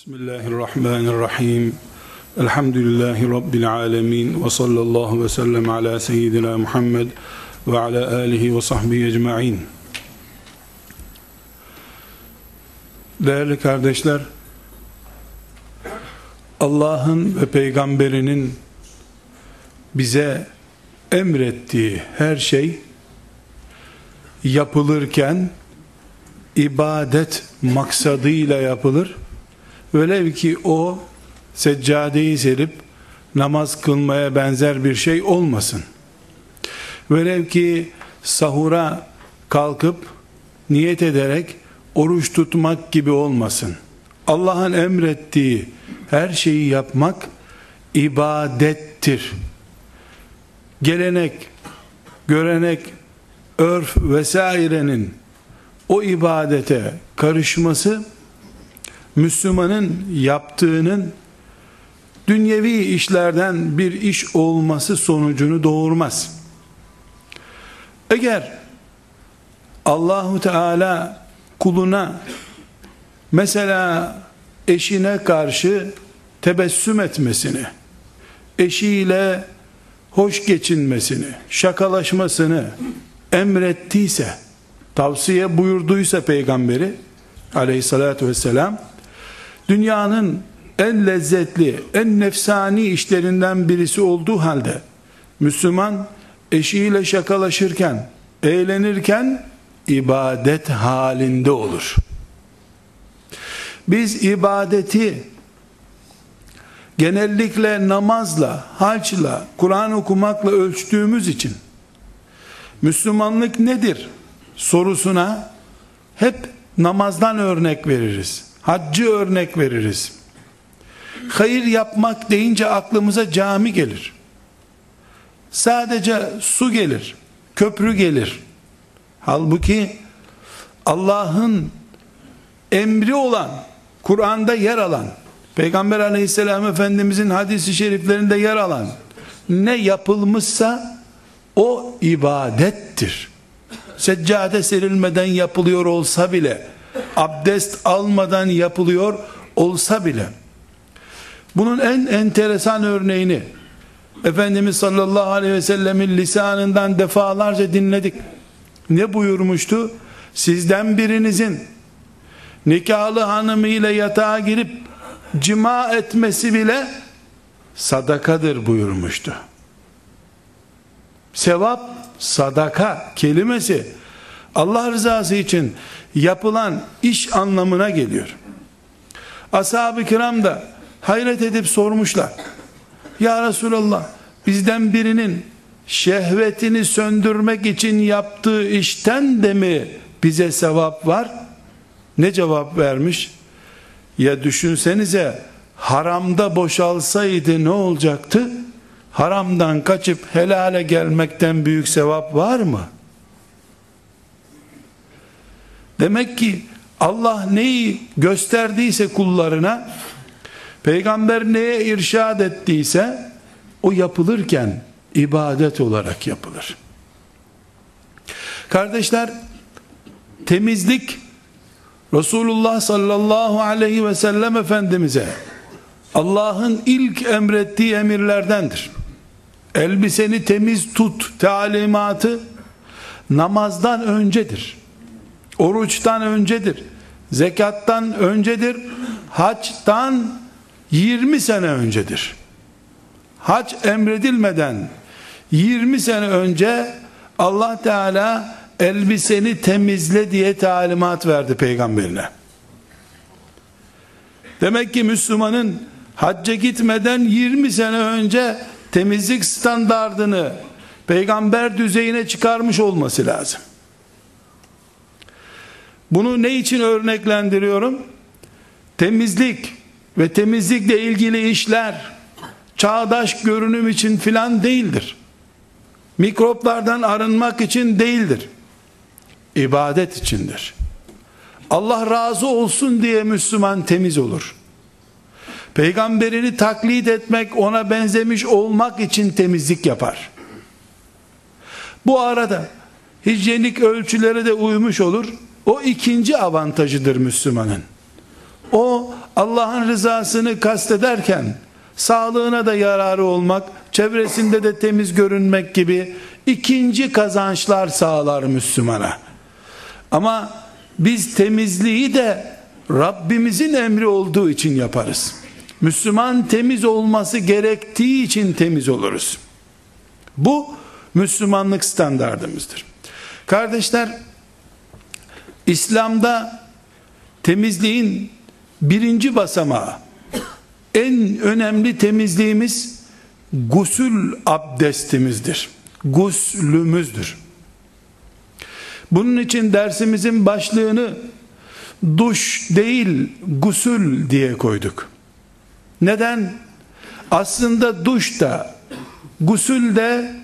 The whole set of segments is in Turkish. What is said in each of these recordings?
Bismillahirrahmanirrahim. Elhamdülillahi Rabbil alemin. Ve sallallahu ve sellem ala seyyidina Muhammed ve ala alihi ve sahbihi ecma'in. Değerli kardeşler, Allah'ın ve peygamberinin bize emrettiği her şey yapılırken ibadet maksadıyla yapılır Velev ki o seccadeyi serip namaz kılmaya benzer bir şey olmasın. Velev ki sahura kalkıp niyet ederek oruç tutmak gibi olmasın. Allah'ın emrettiği her şeyi yapmak ibadettir. Gelenek, görenek, örf vesairenin o ibadete karışması Müslümanın yaptığının dünyevi işlerden bir iş olması sonucunu doğurmaz. Eğer Allahu Teala kuluna mesela eşine karşı tebessüm etmesini, eşiyle hoş geçinmesini, şakalaşmasını emrettiyse, tavsiye buyurduysa peygamberi aleyhissalatü vesselam dünyanın en lezzetli, en nefsani işlerinden birisi olduğu halde Müslüman eşiyle şakalaşırken, eğlenirken ibadet halinde olur. Biz ibadeti genellikle namazla, haçla, Kur'an okumakla ölçtüğümüz için Müslümanlık nedir sorusuna hep namazdan örnek veririz haccı örnek veririz. Hayır yapmak deyince aklımıza cami gelir. Sadece su gelir, köprü gelir. Halbuki Allah'ın emri olan, Kur'an'da yer alan, Peygamber aleyhisselam efendimizin hadisi şeriflerinde yer alan ne yapılmışsa o ibadettir. Seccade serilmeden yapılıyor olsa bile abdest almadan yapılıyor olsa bile bunun en enteresan örneğini Efendimiz sallallahu aleyhi ve sellemin lisanından defalarca dinledik. Ne buyurmuştu? Sizden birinizin nikahlı hanımıyla yatağa girip cima etmesi bile sadakadır buyurmuştu. Sevap sadaka kelimesi Allah rızası için yapılan iş anlamına geliyor. Ashab-ı kiram da hayret edip sormuşlar. Ya Resulallah bizden birinin şehvetini söndürmek için yaptığı işten de mi bize sevap var? Ne cevap vermiş? Ya düşünsenize haramda boşalsaydı ne olacaktı? Haramdan kaçıp helale gelmekten büyük sevap var mı?'' Demek ki Allah neyi gösterdiyse kullarına, peygamber neye irşad ettiyse, o yapılırken ibadet olarak yapılır. Kardeşler, temizlik Resulullah sallallahu aleyhi ve sellem Efendimiz'e Allah'ın ilk emrettiği emirlerdendir. Elbiseni temiz tut talimatı namazdan öncedir oruçtan öncedir. Zekattan öncedir. Haçtan 20 sene öncedir. Hac emredilmeden 20 sene önce Allah Teala elbiseni temizle diye talimat verdi peygamberine. Demek ki Müslümanın hacca gitmeden 20 sene önce temizlik standardını peygamber düzeyine çıkarmış olması lazım. Bunu ne için örneklendiriyorum? temizlik ve temizlikle ilgili işler çağdaş görünüm için filan değildir. Mikroplardan arınmak için değildir. İbadet içindir. Allah razı olsun diye Müslüman temiz olur. Peygamberini taklit etmek, ona benzemiş olmak için temizlik yapar. Bu arada hijyenik ölçülere de uymuş olur. O ikinci avantajıdır Müslümanın. O Allah'ın rızasını kastederken sağlığına da yararı olmak, çevresinde de temiz görünmek gibi ikinci kazançlar sağlar Müslümana. Ama biz temizliği de Rabbimizin emri olduğu için yaparız. Müslüman temiz olması gerektiği için temiz oluruz. Bu Müslümanlık standardımızdır. Kardeşler, İslam'da temizliğin birinci basamağı, en önemli temizliğimiz gusül abdestimizdir. Guslümüzdür. Bunun için dersimizin başlığını duş değil gusül diye koyduk. Neden? Aslında duş da gusül de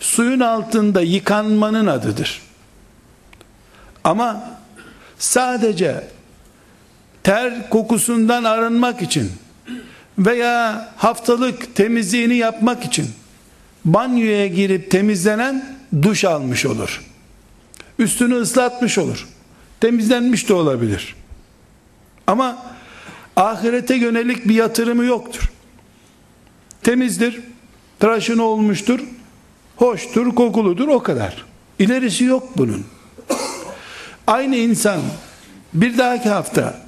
suyun altında yıkanmanın adıdır. Ama sadece ter kokusundan arınmak için veya haftalık temizliğini yapmak için banyoya girip temizlenen duş almış olur. Üstünü ıslatmış olur. Temizlenmiş de olabilir. Ama ahirete yönelik bir yatırımı yoktur. Temizdir, tıraşını olmuştur, hoştur, kokuludur o kadar. İlerisi yok bunun. Aynı insan bir dahaki hafta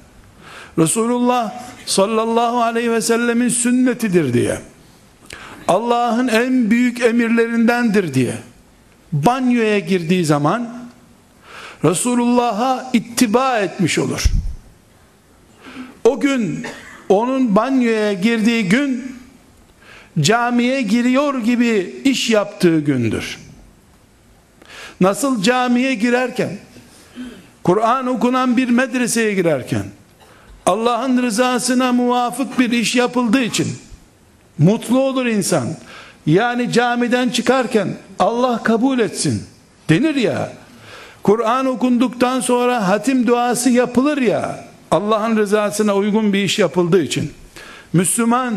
Resulullah sallallahu aleyhi ve sellemin sünnetidir diye Allah'ın en büyük emirlerindendir diye banyoya girdiği zaman Resulullah'a ittiba etmiş olur. O gün onun banyoya girdiği gün camiye giriyor gibi iş yaptığı gündür. Nasıl camiye girerken Kur'an okunan bir medreseye girerken Allah'ın rızasına muvafık bir iş yapıldığı için mutlu olur insan. Yani camiden çıkarken Allah kabul etsin denir ya. Kur'an okunduktan sonra hatim duası yapılır ya. Allah'ın rızasına uygun bir iş yapıldığı için. Müslüman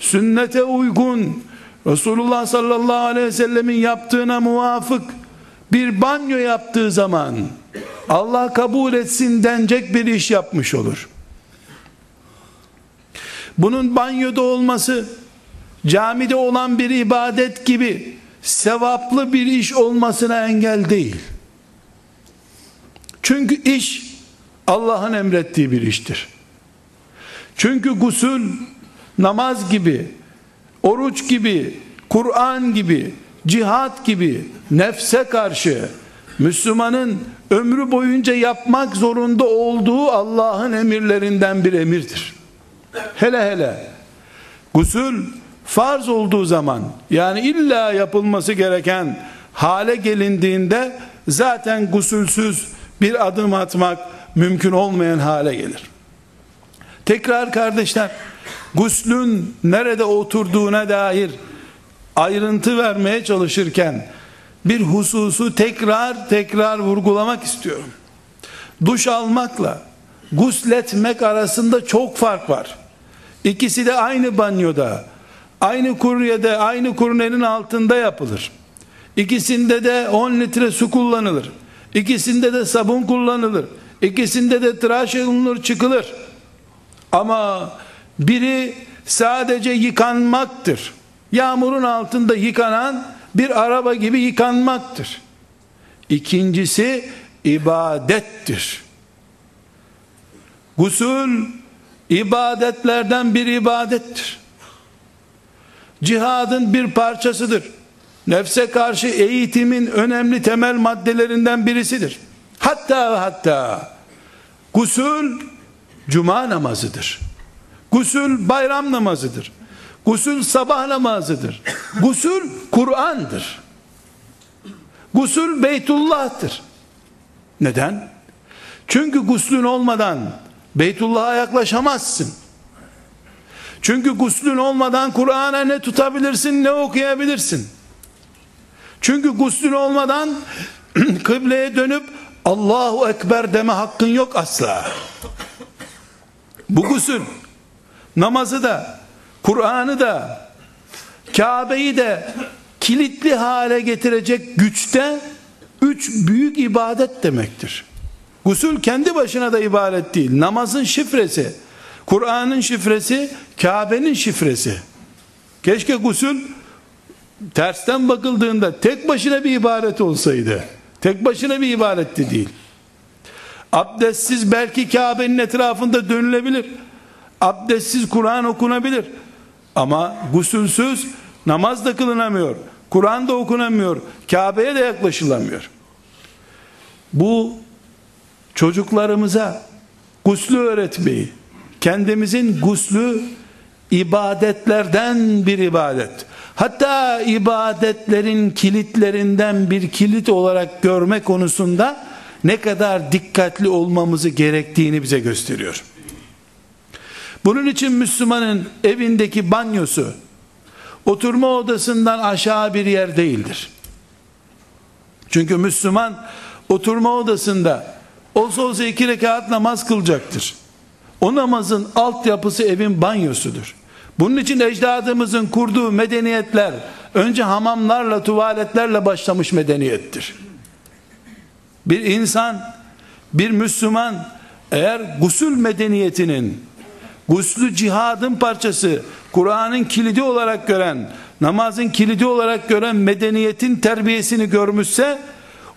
sünnete uygun Resulullah sallallahu aleyhi ve sellemin yaptığına muvafık bir banyo yaptığı zaman Allah kabul etsin denecek bir iş yapmış olur. Bunun banyoda olması camide olan bir ibadet gibi sevaplı bir iş olmasına engel değil. Çünkü iş Allah'ın emrettiği bir iştir. Çünkü gusül namaz gibi, oruç gibi, Kur'an gibi, cihat gibi nefse karşı Müslümanın ömrü boyunca yapmak zorunda olduğu Allah'ın emirlerinden bir emirdir. Hele hele gusül farz olduğu zaman yani illa yapılması gereken hale gelindiğinde zaten gusülsüz bir adım atmak mümkün olmayan hale gelir. Tekrar kardeşler guslün nerede oturduğuna dair ayrıntı vermeye çalışırken bir hususu tekrar tekrar vurgulamak istiyorum. Duş almakla gusletmek arasında çok fark var. İkisi de aynı banyoda, aynı kuryede, aynı kurnenin altında yapılır. İkisinde de 10 litre su kullanılır. İkisinde de sabun kullanılır. İkisinde de tıraş olunur çıkılır. Ama biri sadece yıkanmaktır. Yağmurun altında yıkanan bir araba gibi yıkanmaktır. İkincisi ibadettir. Gusül ibadetlerden bir ibadettir. Cihadın bir parçasıdır. Nefse karşı eğitimin önemli temel maddelerinden birisidir. Hatta hatta gusül cuma namazıdır. Gusül bayram namazıdır. Gusül sabah namazıdır. Gusül Kur'an'dır. Gusül Beytullah'tır. Neden? Çünkü guslün olmadan Beytullah'a yaklaşamazsın. Çünkü guslün olmadan Kur'an'a ne tutabilirsin ne okuyabilirsin. Çünkü guslün olmadan kıbleye dönüp Allahu Ekber deme hakkın yok asla. Bu gusül namazı da Kur'an'ı da Kabe'yi de kilitli hale getirecek güçte üç büyük ibadet demektir. Gusül kendi başına da ibaret değil. Namazın şifresi, Kur'an'ın şifresi, Kabe'nin şifresi. Keşke gusül tersten bakıldığında tek başına bir ibaret olsaydı. Tek başına bir ibaretti değil. Abdestsiz belki Kabe'nin etrafında dönülebilir. Abdestsiz Kur'an okunabilir. Ama gusülsüz namaz da kılınamıyor. Kur'an da okunamıyor. Kabe'ye de yaklaşılamıyor. Bu çocuklarımıza guslü öğretmeyi, kendimizin guslü ibadetlerden bir ibadet. Hatta ibadetlerin kilitlerinden bir kilit olarak görme konusunda ne kadar dikkatli olmamızı gerektiğini bize gösteriyor. Bunun için Müslümanın evindeki banyosu oturma odasından aşağı bir yer değildir. Çünkü Müslüman oturma odasında olsa olsa iki rekat namaz kılacaktır. O namazın altyapısı evin banyosudur. Bunun için ecdadımızın kurduğu medeniyetler önce hamamlarla, tuvaletlerle başlamış medeniyettir. Bir insan, bir Müslüman eğer gusül medeniyetinin, guslü cihadın parçası, Kur'an'ın kilidi olarak gören, namazın kilidi olarak gören medeniyetin terbiyesini görmüşse,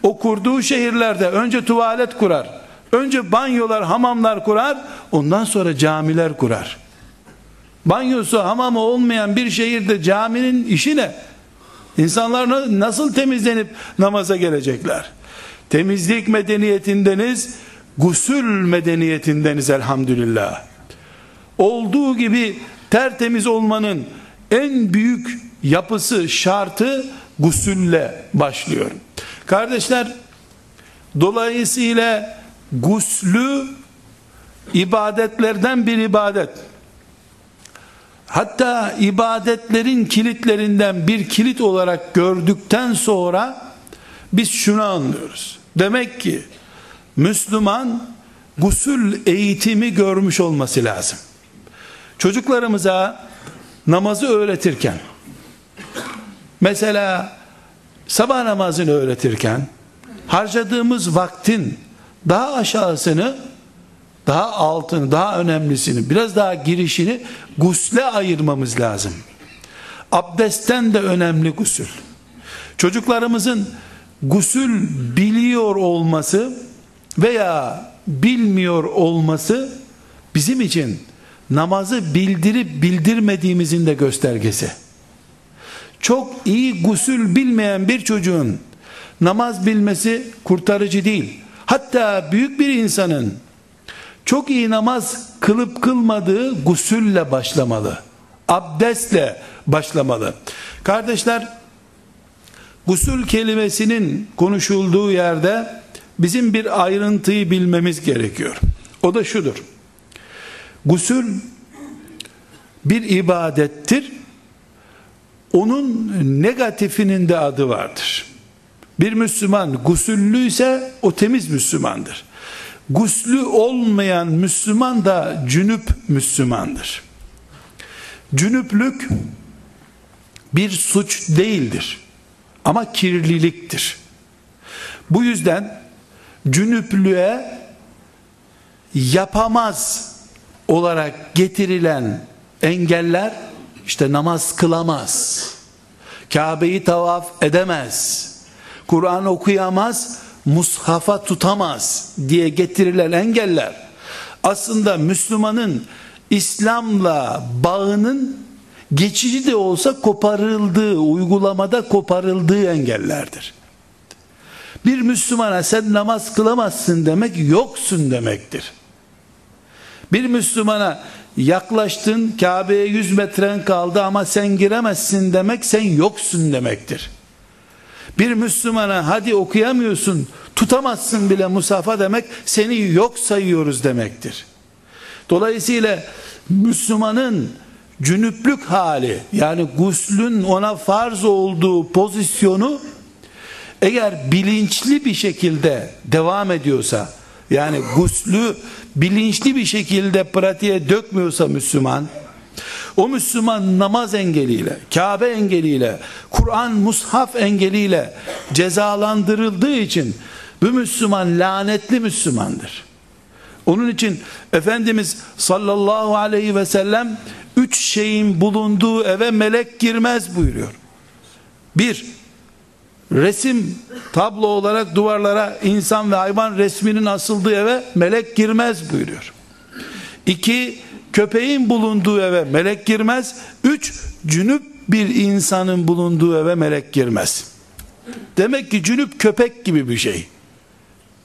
o kurduğu şehirlerde önce tuvalet kurar, önce banyolar, hamamlar kurar, ondan sonra camiler kurar. Banyosu, hamamı olmayan bir şehirde caminin işi ne? İnsanlar nasıl temizlenip namaza gelecekler? Temizlik medeniyetindeniz, gusül medeniyetindeniz elhamdülillah. Olduğu gibi tertemiz olmanın en büyük yapısı, şartı gusülle başlıyor. Kardeşler, dolayısıyla guslü ibadetlerden bir ibadet. Hatta ibadetlerin kilitlerinden bir kilit olarak gördükten sonra biz şunu anlıyoruz. Demek ki Müslüman gusül eğitimi görmüş olması lazım. Çocuklarımıza namazı öğretirken mesela sabah namazını öğretirken harcadığımız vaktin daha aşağısını daha altını, daha önemlisini, biraz daha girişini gusle ayırmamız lazım. Abdestten de önemli gusül. Çocuklarımızın gusül biliyor olması veya bilmiyor olması bizim için namazı bildirip bildirmediğimizin de göstergesi. Çok iyi gusül bilmeyen bir çocuğun namaz bilmesi kurtarıcı değil. Hatta büyük bir insanın çok iyi namaz kılıp kılmadığı gusülle başlamalı. Abdestle başlamalı. Kardeşler, gusül kelimesinin konuşulduğu yerde bizim bir ayrıntıyı bilmemiz gerekiyor. O da şudur. Gusül bir ibadettir. Onun negatifinin de adı vardır. Bir Müslüman gusüllüyse o temiz Müslümandır. Guslü olmayan Müslüman da cünüp Müslümandır. Cünüplük bir suç değildir. Ama kirliliktir. Bu yüzden cünüplüğe yapamaz olarak getirilen engeller işte namaz kılamaz. Kabe'yi tavaf edemez. Kur'an okuyamaz mushafa tutamaz diye getirilen engeller aslında Müslümanın İslam'la bağının geçici de olsa koparıldığı, uygulamada koparıldığı engellerdir. Bir Müslümana sen namaz kılamazsın demek yoksun demektir. Bir Müslümana yaklaştın Kabe'ye 100 metren kaldı ama sen giremezsin demek sen yoksun demektir. Bir Müslümana hadi okuyamıyorsun, tutamazsın bile musafa demek seni yok sayıyoruz demektir. Dolayısıyla Müslümanın cünüplük hali yani guslün ona farz olduğu pozisyonu eğer bilinçli bir şekilde devam ediyorsa yani guslü bilinçli bir şekilde pratiğe dökmüyorsa Müslüman o Müslüman namaz engeliyle, Kabe engeliyle, Kur'an mushaf engeliyle cezalandırıldığı için bu Müslüman lanetli Müslümandır. Onun için Efendimiz sallallahu aleyhi ve sellem üç şeyin bulunduğu eve melek girmez buyuruyor. Bir, resim tablo olarak duvarlara insan ve hayvan resminin asıldığı eve melek girmez buyuruyor. İki, köpeğin bulunduğu eve melek girmez. Üç, cünüp bir insanın bulunduğu eve melek girmez. Demek ki cünüp köpek gibi bir şey.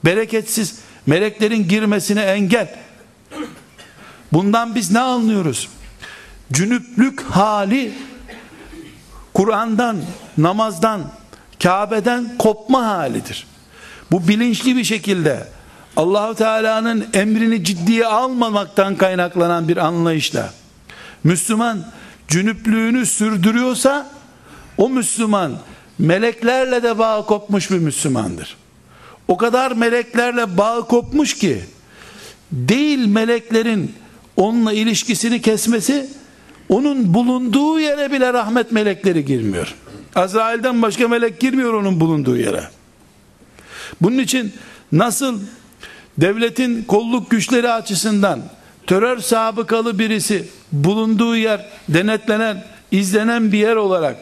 Bereketsiz, meleklerin girmesine engel. Bundan biz ne anlıyoruz? Cünüplük hali Kur'an'dan, namazdan, Kabe'den kopma halidir. Bu bilinçli bir şekilde Allahu Teala'nın emrini ciddiye almamaktan kaynaklanan bir anlayışla Müslüman cünüplüğünü sürdürüyorsa o Müslüman meleklerle de bağ kopmuş bir Müslümandır. O kadar meleklerle bağ kopmuş ki değil meleklerin onunla ilişkisini kesmesi onun bulunduğu yere bile rahmet melekleri girmiyor. Azrail'den başka melek girmiyor onun bulunduğu yere. Bunun için nasıl devletin kolluk güçleri açısından terör sabıkalı birisi bulunduğu yer denetlenen, izlenen bir yer olarak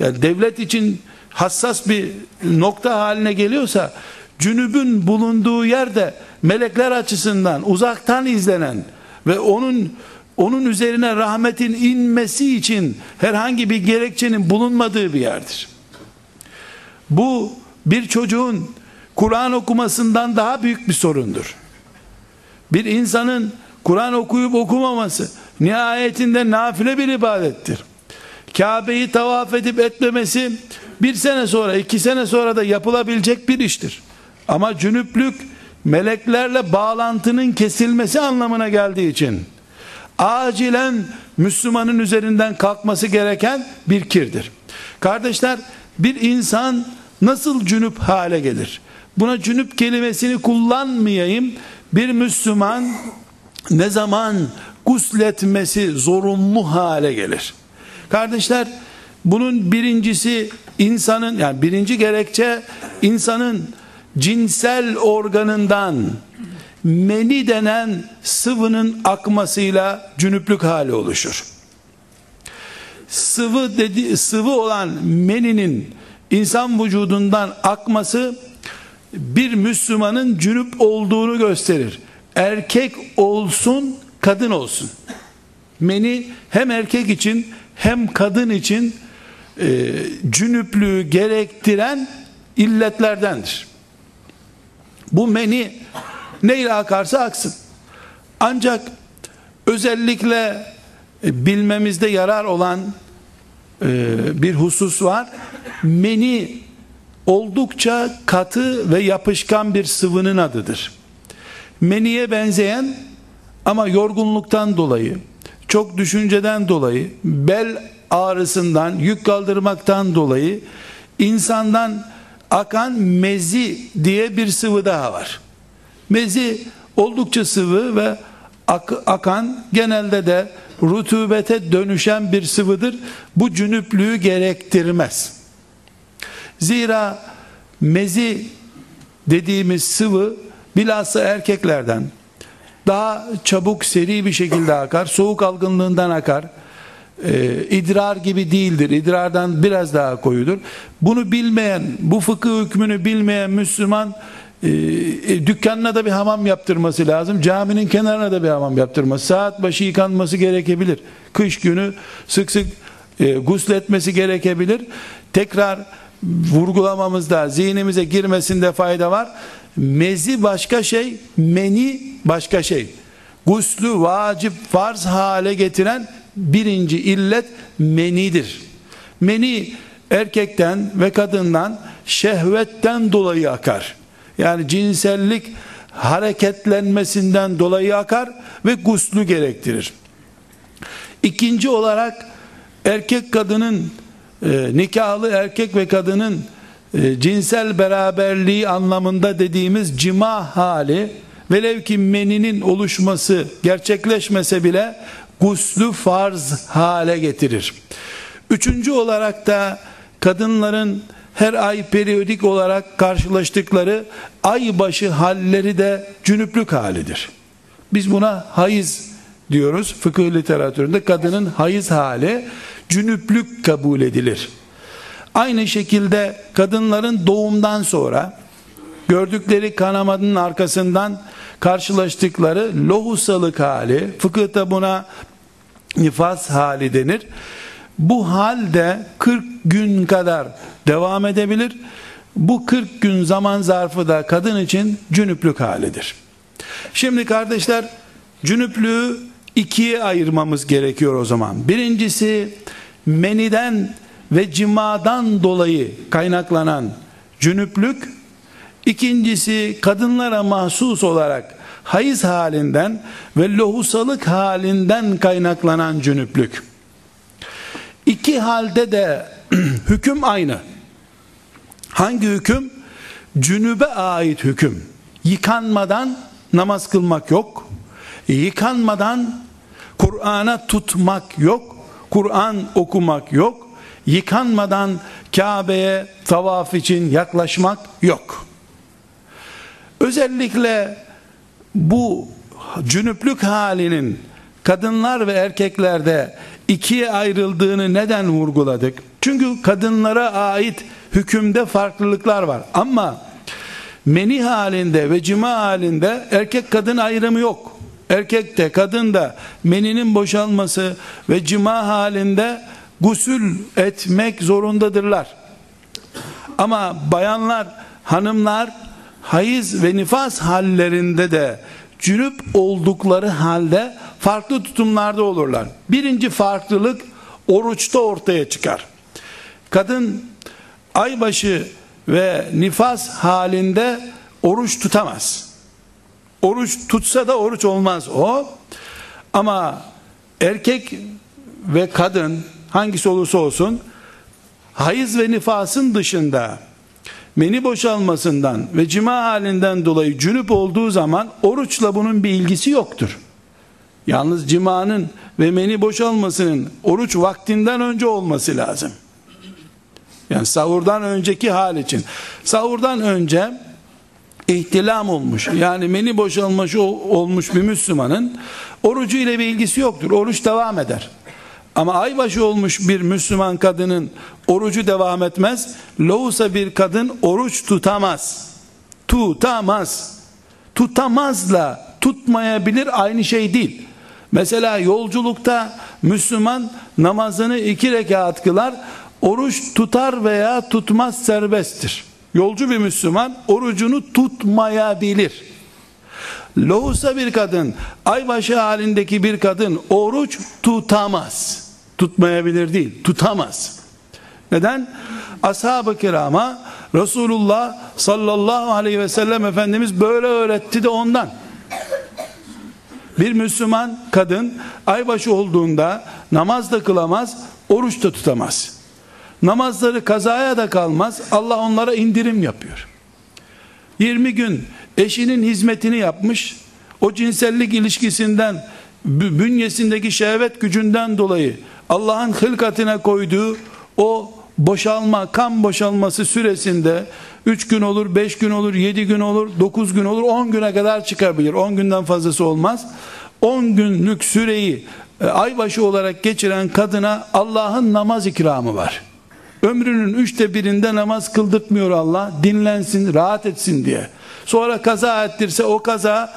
yani devlet için hassas bir nokta haline geliyorsa cünübün bulunduğu yerde melekler açısından uzaktan izlenen ve onun onun üzerine rahmetin inmesi için herhangi bir gerekçenin bulunmadığı bir yerdir. Bu bir çocuğun Kur'an okumasından daha büyük bir sorundur. Bir insanın Kur'an okuyup okumaması nihayetinde nafile bir ibadettir. Kabe'yi tavaf edip etmemesi bir sene sonra iki sene sonra da yapılabilecek bir iştir. Ama cünüplük meleklerle bağlantının kesilmesi anlamına geldiği için acilen Müslümanın üzerinden kalkması gereken bir kirdir. Kardeşler bir insan nasıl cünüp hale gelir? Buna cünüp kelimesini kullanmayayım. Bir Müslüman ne zaman gusletmesi zorunlu hale gelir? Kardeşler bunun birincisi insanın yani birinci gerekçe insanın cinsel organından meni denen sıvının akmasıyla cünüplük hali oluşur. Sıvı dedi sıvı olan meninin insan vücudundan akması bir Müslümanın cünüp olduğunu gösterir. Erkek olsun, kadın olsun. Meni hem erkek için hem kadın için e, cünüplüğü gerektiren illetlerdendir. Bu meni neyle akarsa aksın. Ancak özellikle e, bilmemizde yarar olan e, bir husus var. Meni oldukça katı ve yapışkan bir sıvının adıdır. Meniye benzeyen ama yorgunluktan dolayı, çok düşünceden dolayı, bel ağrısından, yük kaldırmaktan dolayı insandan akan mezi diye bir sıvı daha var. Mezi oldukça sıvı ve ak akan genelde de rutubete dönüşen bir sıvıdır. Bu cünüplüğü gerektirmez. Zira mezi dediğimiz sıvı bilhassa erkeklerden daha çabuk seri bir şekilde akar. Soğuk algınlığından akar. Ee, idrar gibi değildir. İdrardan biraz daha koyudur. Bunu bilmeyen, bu fıkıh hükmünü bilmeyen Müslüman e, e, dükkanına da bir hamam yaptırması lazım. Caminin kenarına da bir hamam yaptırması. Saat başı yıkanması gerekebilir. Kış günü sık sık e, gusletmesi gerekebilir. Tekrar vurgulamamızda, zihnimize girmesinde fayda var. Mezi başka şey, meni başka şey. Guslü vacip farz hale getiren birinci illet menidir. Meni erkekten ve kadından şehvetten dolayı akar. Yani cinsellik hareketlenmesinden dolayı akar ve guslü gerektirir. İkinci olarak erkek kadının e, nikahlı erkek ve kadının e, cinsel beraberliği anlamında dediğimiz cima hali velev ki meninin oluşması gerçekleşmese bile guslü farz hale getirir. Üçüncü olarak da kadınların her ay periyodik olarak karşılaştıkları aybaşı halleri de cünüplük halidir. Biz buna hayız diyoruz. Fıkıh literatüründe kadının hayız hali cünüplük kabul edilir. Aynı şekilde kadınların doğumdan sonra gördükleri kanamanın arkasından karşılaştıkları lohusalık hali, fıkıhta buna nifas hali denir. Bu halde 40 gün kadar devam edebilir. Bu 40 gün zaman zarfı da kadın için cünüplük halidir. Şimdi kardeşler cünüplüğü ikiye ayırmamız gerekiyor o zaman. Birincisi meniden ve cimadan dolayı kaynaklanan cünüplük, ikincisi kadınlara mahsus olarak hayız halinden ve lohusalık halinden kaynaklanan cünüplük. İki halde de hüküm aynı. Hangi hüküm? Cünübe ait hüküm. Yıkanmadan namaz kılmak yok. Yıkanmadan Kur'an'a tutmak yok. Kur'an okumak yok. Yıkanmadan Kabe'ye tavaf için yaklaşmak yok. Özellikle bu cünüplük halinin kadınlar ve erkeklerde ikiye ayrıldığını neden vurguladık? Çünkü kadınlara ait hükümde farklılıklar var. Ama meni halinde ve cima halinde erkek kadın ayrımı yok. Erkek de kadın da meninin boşalması ve cima halinde gusül etmek zorundadırlar. Ama bayanlar, hanımlar hayız ve nifas hallerinde de cünüp oldukları halde farklı tutumlarda olurlar. Birinci farklılık oruçta ortaya çıkar. Kadın aybaşı ve nifas halinde oruç tutamaz. Oruç tutsa da oruç olmaz o. Ama erkek ve kadın hangisi olursa olsun hayız ve nifasın dışında meni boşalmasından ve cima halinden dolayı cünüp olduğu zaman oruçla bunun bir ilgisi yoktur. Yalnız cimanın ve meni boşalmasının oruç vaktinden önce olması lazım. Yani sahurdan önceki hal için. Sahurdan önce ihtilam olmuş yani meni boşalmış olmuş bir Müslümanın orucu ile bir ilgisi yoktur. Oruç devam eder. Ama aybaşı olmuş bir Müslüman kadının orucu devam etmez. Loğusa bir kadın oruç tutamaz. Tutamaz. Tutamazla tutmayabilir aynı şey değil. Mesela yolculukta Müslüman namazını iki rekat kılar, oruç tutar veya tutmaz serbesttir. Yolcu bir Müslüman orucunu tutmayabilir. Lohusa bir kadın, aybaşı halindeki bir kadın oruç tutamaz. Tutmayabilir değil, tutamaz. Neden? Ashab-ı kirama Resulullah sallallahu aleyhi ve sellem Efendimiz böyle öğretti de ondan. Bir Müslüman kadın aybaşı olduğunda namaz da kılamaz, oruç da tutamaz. Namazları kazaya da kalmaz. Allah onlara indirim yapıyor. 20 gün eşinin hizmetini yapmış. O cinsellik ilişkisinden bünyesindeki şehvet gücünden dolayı Allah'ın hılkatine koyduğu o boşalma, kan boşalması süresinde 3 gün olur, 5 gün olur, 7 gün olur, 9 gün olur, 10 güne kadar çıkabilir. 10 günden fazlası olmaz. 10 günlük süreyi e, aybaşı olarak geçiren kadına Allah'ın namaz ikramı var. Ömrünün üçte birinde namaz kıldırtmıyor Allah. Dinlensin, rahat etsin diye. Sonra kaza ettirse o kaza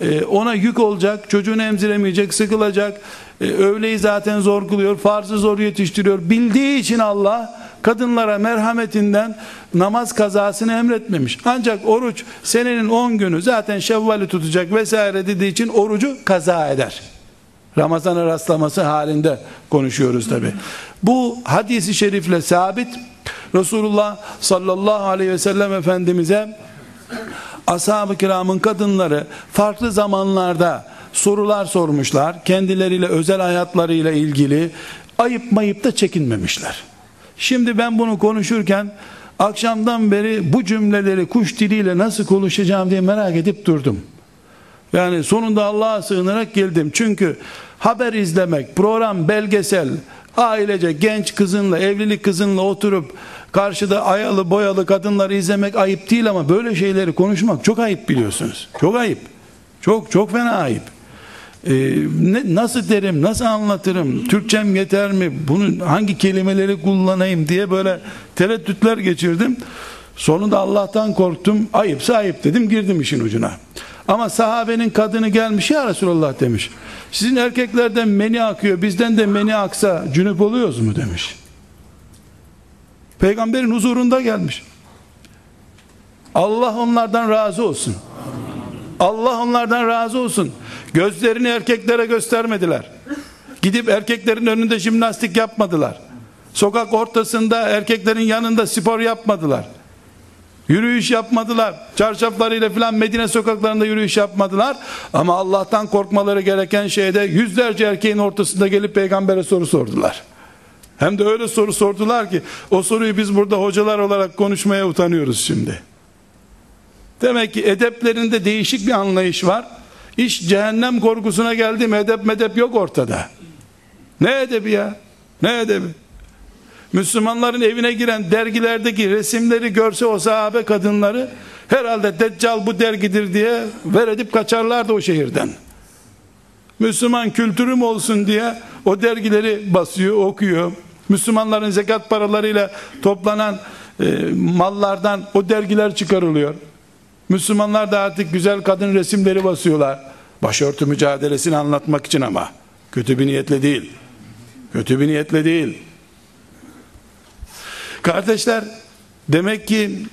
e, ona yük olacak, çocuğunu emziremeyecek, sıkılacak. E, öğleyi zaten zor kılıyor, farzı zor yetiştiriyor. Bildiği için Allah kadınlara merhametinden namaz kazasını emretmemiş. Ancak oruç senenin 10 günü zaten şevvali tutacak vesaire dediği için orucu kaza eder. Ramazan'a rastlaması halinde konuşuyoruz tabi. Bu hadisi şerifle sabit. Resulullah sallallahu aleyhi ve sellem Efendimiz'e ashab-ı kiramın kadınları farklı zamanlarda sorular sormuşlar. Kendileriyle özel hayatlarıyla ilgili ayıp mayıp da çekinmemişler. Şimdi ben bunu konuşurken akşamdan beri bu cümleleri kuş diliyle nasıl konuşacağım diye merak edip durdum. Yani sonunda Allah'a sığınarak geldim. Çünkü haber izlemek, program, belgesel, ailece genç kızınla, evlilik kızınla oturup karşıda ayalı boyalı kadınları izlemek ayıp değil ama böyle şeyleri konuşmak çok ayıp biliyorsunuz. Çok ayıp. Çok çok fena ayıp. Ee, ne, nasıl derim, nasıl anlatırım, Türkçem yeter mi, bunu hangi kelimeleri kullanayım diye böyle tereddütler geçirdim. Sonunda Allah'tan korktum, ayıpsa ayıp dedim, girdim işin ucuna. Ama sahabenin kadını gelmiş ya Resulallah demiş. Sizin erkeklerden meni akıyor, bizden de meni aksa cünüp oluyoruz mu demiş. Peygamberin huzurunda gelmiş. Allah onlardan razı olsun. Allah onlardan razı olsun. Gözlerini erkeklere göstermediler. Gidip erkeklerin önünde jimnastik yapmadılar. Sokak ortasında erkeklerin yanında spor yapmadılar. Yürüyüş yapmadılar. Çarşaflarıyla filan Medine sokaklarında yürüyüş yapmadılar. Ama Allah'tan korkmaları gereken şeyde yüzlerce erkeğin ortasında gelip peygambere soru sordular. Hem de öyle soru sordular ki o soruyu biz burada hocalar olarak konuşmaya utanıyoruz şimdi. Demek ki edeplerinde değişik bir anlayış var. İş cehennem korkusuna geldi mi edep medep yok ortada. Ne edebi ya? Ne edebi? Müslümanların evine giren dergilerdeki resimleri görse o sahabe kadınları herhalde Deccal bu dergidir diye ver edip kaçarlardı o şehirden. Müslüman kültürüm olsun diye o dergileri basıyor, okuyor. Müslümanların zekat paralarıyla toplanan e, mallardan o dergiler çıkarılıyor. Müslümanlar da artık güzel kadın resimleri basıyorlar. Başörtü mücadelesini anlatmak için ama. Kötü bir niyetle değil. Kötü bir niyetle değil. Kardeşler demek ki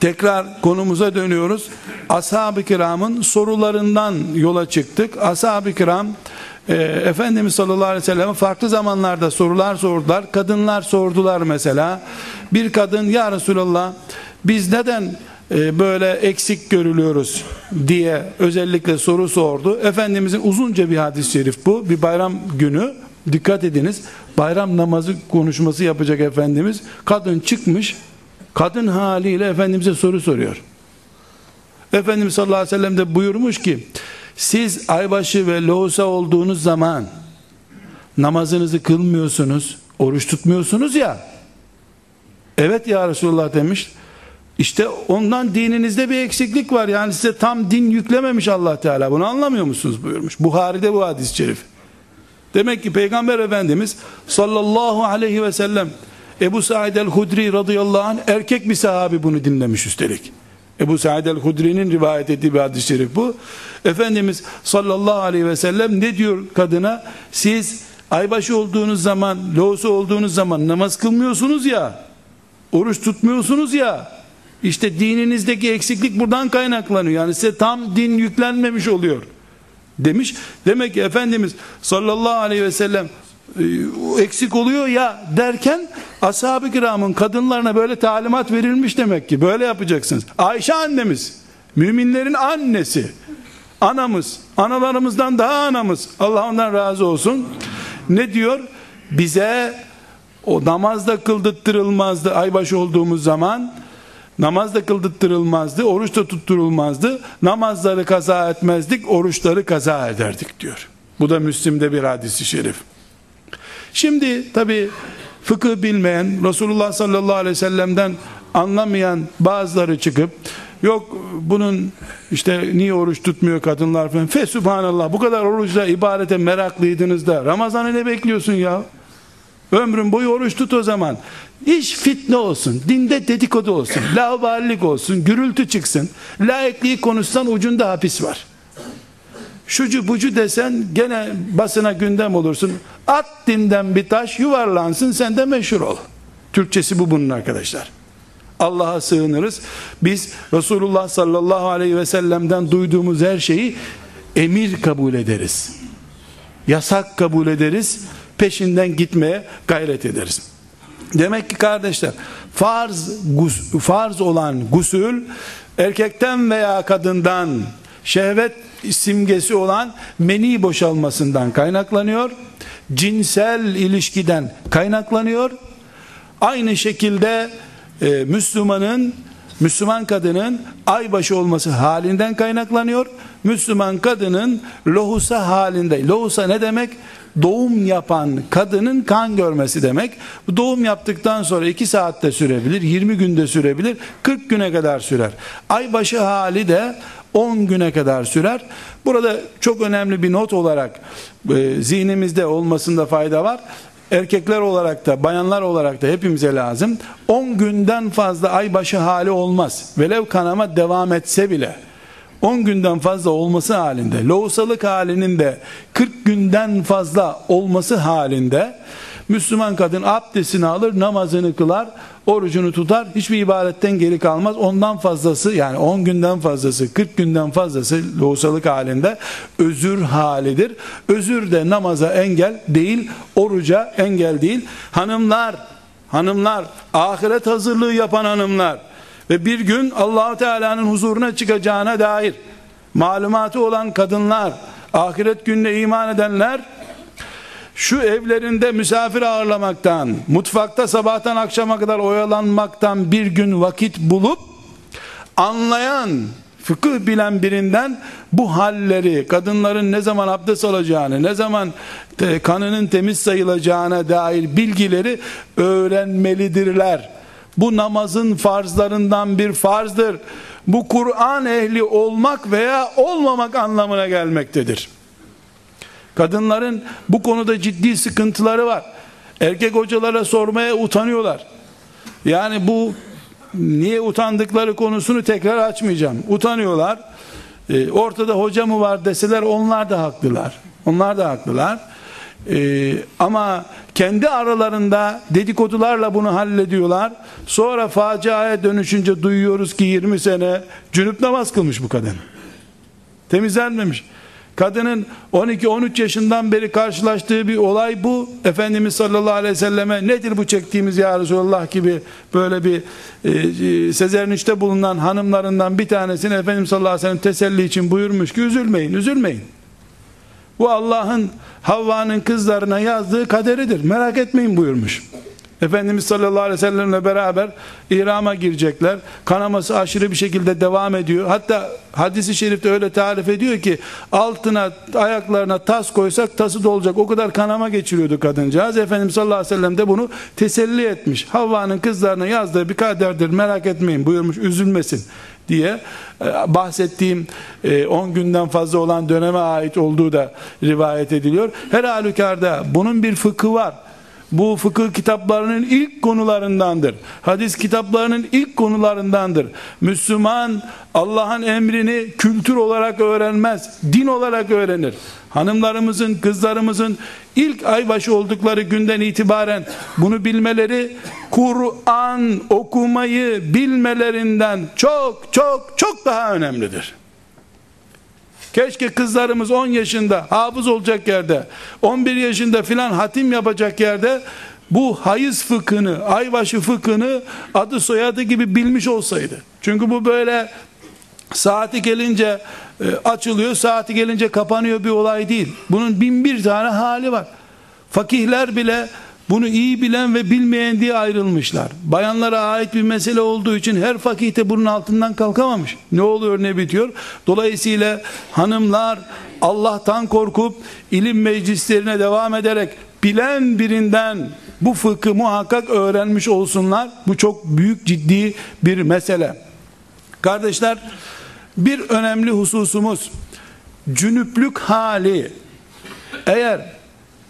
tekrar konumuza dönüyoruz. Ashab-ı kiramın sorularından yola çıktık. Ashab-ı kiram e, Efendimiz sallallahu aleyhi ve sellem farklı zamanlarda sorular sordular. Kadınlar sordular mesela. Bir kadın ya Resulallah biz neden e, böyle eksik görülüyoruz diye özellikle soru sordu. Efendimizin uzunca bir hadis-i şerif bu. Bir bayram günü dikkat ediniz. Bayram namazı konuşması yapacak Efendimiz. Kadın çıkmış. Kadın haliyle Efendimiz'e soru soruyor. Efendimiz sallallahu aleyhi ve sellem de buyurmuş ki siz aybaşı ve lohusa olduğunuz zaman namazınızı kılmıyorsunuz, oruç tutmuyorsunuz ya. Evet ya Resulullah demiş. İşte ondan dininizde bir eksiklik var. Yani size tam din yüklememiş Allah Teala. Bunu anlamıyor musunuz buyurmuş. Buhari'de bu hadis-i şerif. Demek ki Peygamber Efendimiz sallallahu aleyhi ve sellem Ebu Said el-Hudri radıyallahu anh erkek bir sahabi bunu dinlemiş üstelik. Ebu Said el-Hudri'nin rivayet ettiği bir hadis-i şerif bu. Efendimiz sallallahu aleyhi ve sellem ne diyor kadına? Siz aybaşı olduğunuz zaman, lohusu olduğunuz zaman namaz kılmıyorsunuz ya, oruç tutmuyorsunuz ya, işte dininizdeki eksiklik buradan kaynaklanıyor. Yani size tam din yüklenmemiş oluyor. Demiş. Demek ki Efendimiz sallallahu aleyhi ve sellem e, eksik oluyor ya derken ashab-ı kiramın kadınlarına böyle talimat verilmiş demek ki böyle yapacaksınız. Ayşe annemiz müminlerin annesi anamız analarımızdan daha anamız Allah ondan razı olsun ne diyor bize o namazda kıldırtırılmazdı aybaşı olduğumuz zaman namaz da kıldırtırılmazdı oruç da tutturulmazdı namazları kaza etmezdik oruçları kaza ederdik diyor bu da Müslim'de bir hadisi şerif Şimdi tabi fıkıh bilmeyen, Resulullah sallallahu aleyhi ve sellem'den anlamayan bazıları çıkıp yok bunun işte niye oruç tutmuyor kadınlar falan. Fe subhanallah bu kadar oruçla ibadete meraklıydınız da Ramazan'ı ne bekliyorsun ya? Ömrün boyu oruç tut o zaman. İş fitne olsun, dinde dedikodu olsun, lauballik olsun, gürültü çıksın. Laikliği konuşsan ucunda hapis var şucu bucu desen gene basına gündem olursun. At dinden bir taş yuvarlansın sen de meşhur ol. Türkçesi bu bunun arkadaşlar. Allah'a sığınırız. Biz Resulullah sallallahu aleyhi ve sellem'den duyduğumuz her şeyi emir kabul ederiz. Yasak kabul ederiz. Peşinden gitmeye gayret ederiz. Demek ki kardeşler farz farz olan gusül erkekten veya kadından şehvet simgesi olan meni boşalmasından kaynaklanıyor. Cinsel ilişkiden kaynaklanıyor. Aynı şekilde e, Müslümanın Müslüman kadının aybaşı olması halinden kaynaklanıyor. Müslüman kadının lohusa halinde. Lohusa ne demek? Doğum yapan kadının kan görmesi demek. Bu doğum yaptıktan sonra 2 saatte sürebilir, 20 günde sürebilir, 40 güne kadar sürer. Aybaşı hali de 10 güne kadar sürer. Burada çok önemli bir not olarak e, zihnimizde olmasında fayda var. Erkekler olarak da bayanlar olarak da hepimize lazım. 10 günden fazla aybaşı hali olmaz. Velev kanama devam etse bile 10 günden fazla olması halinde, lohusalık halinin de 40 günden fazla olması halinde Müslüman kadın abdestini alır, namazını kılar, orucunu tutar, hiçbir ibadetten geri kalmaz. Ondan fazlası yani 10 günden fazlası, 40 günden fazlası lohusalık halinde özür halidir. Özür de namaza engel değil, oruca engel değil. Hanımlar, hanımlar, ahiret hazırlığı yapan hanımlar ve bir gün Allahu Teala'nın huzuruna çıkacağına dair malumatı olan kadınlar, ahiret gününe iman edenler şu evlerinde misafir ağırlamaktan, mutfakta sabahtan akşama kadar oyalanmaktan bir gün vakit bulup anlayan, fıkıh bilen birinden bu halleri, kadınların ne zaman abdest alacağını, ne zaman kanının temiz sayılacağına dair bilgileri öğrenmelidirler. Bu namazın farzlarından bir farzdır. Bu Kur'an ehli olmak veya olmamak anlamına gelmektedir. Kadınların bu konuda ciddi sıkıntıları var. Erkek hocalara sormaya utanıyorlar. Yani bu niye utandıkları konusunu tekrar açmayacağım. Utanıyorlar. Ee, ortada hoca mı var deseler onlar da haklılar. Onlar da haklılar. Ee, ama kendi aralarında dedikodularla bunu hallediyorlar. Sonra faciaya dönüşünce duyuyoruz ki 20 sene cünüp namaz kılmış bu kadın. Temizlenmemiş. Kadının 12-13 yaşından beri karşılaştığı bir olay bu. Efendimiz sallallahu aleyhi ve selleme nedir bu çektiğimiz ya Resulallah gibi böyle bir e, e, sezerniçte bulunan hanımlarından bir tanesini Efendimiz sallallahu aleyhi ve sellem teselli için buyurmuş ki üzülmeyin, üzülmeyin. Bu Allah'ın Havva'nın kızlarına yazdığı kaderidir. Merak etmeyin buyurmuş. Efendimiz sallallahu aleyhi ve sellemle beraber ihrama girecekler. Kanaması aşırı bir şekilde devam ediyor. Hatta hadisi şerifte öyle tarif ediyor ki altına ayaklarına tas koysak tası dolacak. O kadar kanama geçiriyordu kadıncağız. Efendimiz sallallahu aleyhi ve sellem de bunu teselli etmiş. Havva'nın kızlarına yazdığı bir kaderdir merak etmeyin buyurmuş üzülmesin diye e, bahsettiğim 10 e, günden fazla olan döneme ait olduğu da rivayet ediliyor. Her halükarda bunun bir fıkı var bu fıkıh kitaplarının ilk konularındandır. Hadis kitaplarının ilk konularındandır. Müslüman Allah'ın emrini kültür olarak öğrenmez, din olarak öğrenir. Hanımlarımızın, kızlarımızın ilk aybaşı oldukları günden itibaren bunu bilmeleri Kur'an okumayı bilmelerinden çok çok çok daha önemlidir. Keşke kızlarımız 10 yaşında hafız olacak yerde, 11 yaşında filan hatim yapacak yerde bu hayız fıkhını, aybaşı fıkhını adı soyadı gibi bilmiş olsaydı. Çünkü bu böyle saati gelince e, açılıyor, saati gelince kapanıyor bir olay değil. Bunun bin bir tane hali var. Fakihler bile bunu iyi bilen ve bilmeyen diye ayrılmışlar. Bayanlara ait bir mesele olduğu için her fakih de bunun altından kalkamamış. Ne oluyor ne bitiyor? Dolayısıyla hanımlar Allah'tan korkup ilim meclislerine devam ederek bilen birinden bu fıkı muhakkak öğrenmiş olsunlar. Bu çok büyük ciddi bir mesele. Kardeşler bir önemli hususumuz cünüplük hali eğer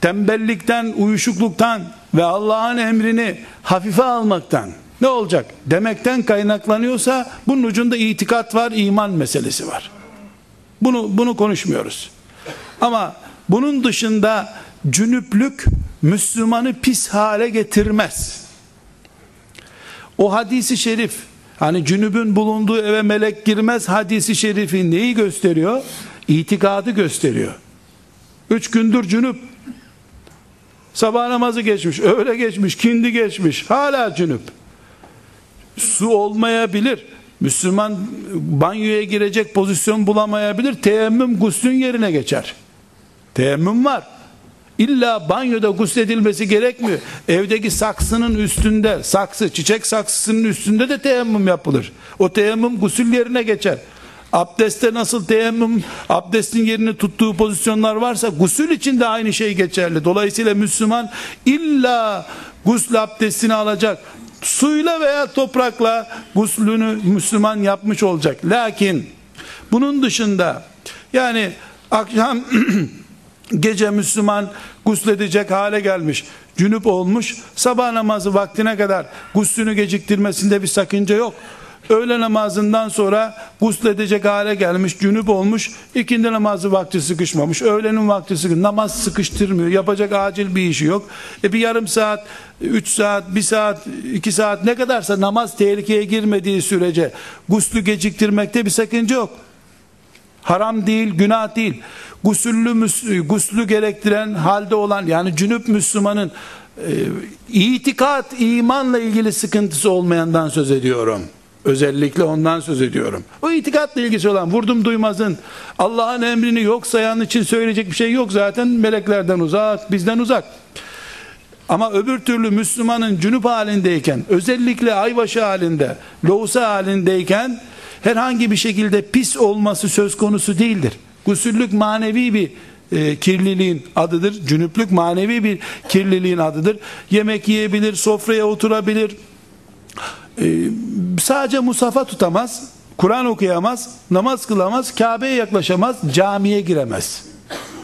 tembellikten, uyuşukluktan ve Allah'ın emrini hafife almaktan ne olacak demekten kaynaklanıyorsa bunun ucunda itikat var, iman meselesi var. Bunu bunu konuşmuyoruz. Ama bunun dışında cünüplük Müslümanı pis hale getirmez. O hadisi şerif hani cünübün bulunduğu eve melek girmez hadisi şerifi neyi gösteriyor? İtikadı gösteriyor. Üç gündür cünüp Sabah namazı geçmiş, öğle geçmiş, kindi geçmiş. Hala cünüp. Su olmayabilir. Müslüman banyoya girecek pozisyon bulamayabilir. Teyemmüm guslün yerine geçer. Teyemmüm var. İlla banyoda gusledilmesi gerekmiyor. Evdeki saksının üstünde, saksı, çiçek saksısının üstünde de teyemmüm yapılır. O teyemmüm gusül yerine geçer. Abdestte nasıl teyemmüm abdestin yerini tuttuğu pozisyonlar varsa gusül için de aynı şey geçerli. Dolayısıyla Müslüman illa gusül abdestini alacak. Suyla veya toprakla guslünü Müslüman yapmış olacak. Lakin bunun dışında yani akşam gece Müslüman gusledecek hale gelmiş, cünüp olmuş, sabah namazı vaktine kadar guslünü geciktirmesinde bir sakınca yok. Öğle namazından sonra gusledecek hale gelmiş, cünüp olmuş, ikindi namazı vakti sıkışmamış, öğlenin vakti sıkışmamış, namaz sıkıştırmıyor, yapacak acil bir işi yok. E bir yarım saat, üç saat, bir saat, iki saat ne kadarsa namaz tehlikeye girmediği sürece guslü geciktirmekte bir sakınca yok. Haram değil, günah değil. Gusüllü, guslü gerektiren halde olan yani cünüp Müslümanın e, itikat, imanla ilgili sıkıntısı olmayandan söz ediyorum. Özellikle ondan söz ediyorum. O itikatla ilgisi olan vurdum duymazın Allah'ın emrini yok sayan için söyleyecek bir şey yok zaten meleklerden uzak bizden uzak. Ama öbür türlü Müslümanın cünüp halindeyken özellikle aybaşı halinde loğusa halindeyken herhangi bir şekilde pis olması söz konusu değildir. Gusüllük manevi bir e, kirliliğin adıdır. Cünüplük manevi bir kirliliğin adıdır. Yemek yiyebilir, sofraya oturabilir, ee, sadece musafa tutamaz, Kur'an okuyamaz, namaz kılamaz, Kabe'ye yaklaşamaz, camiye giremez.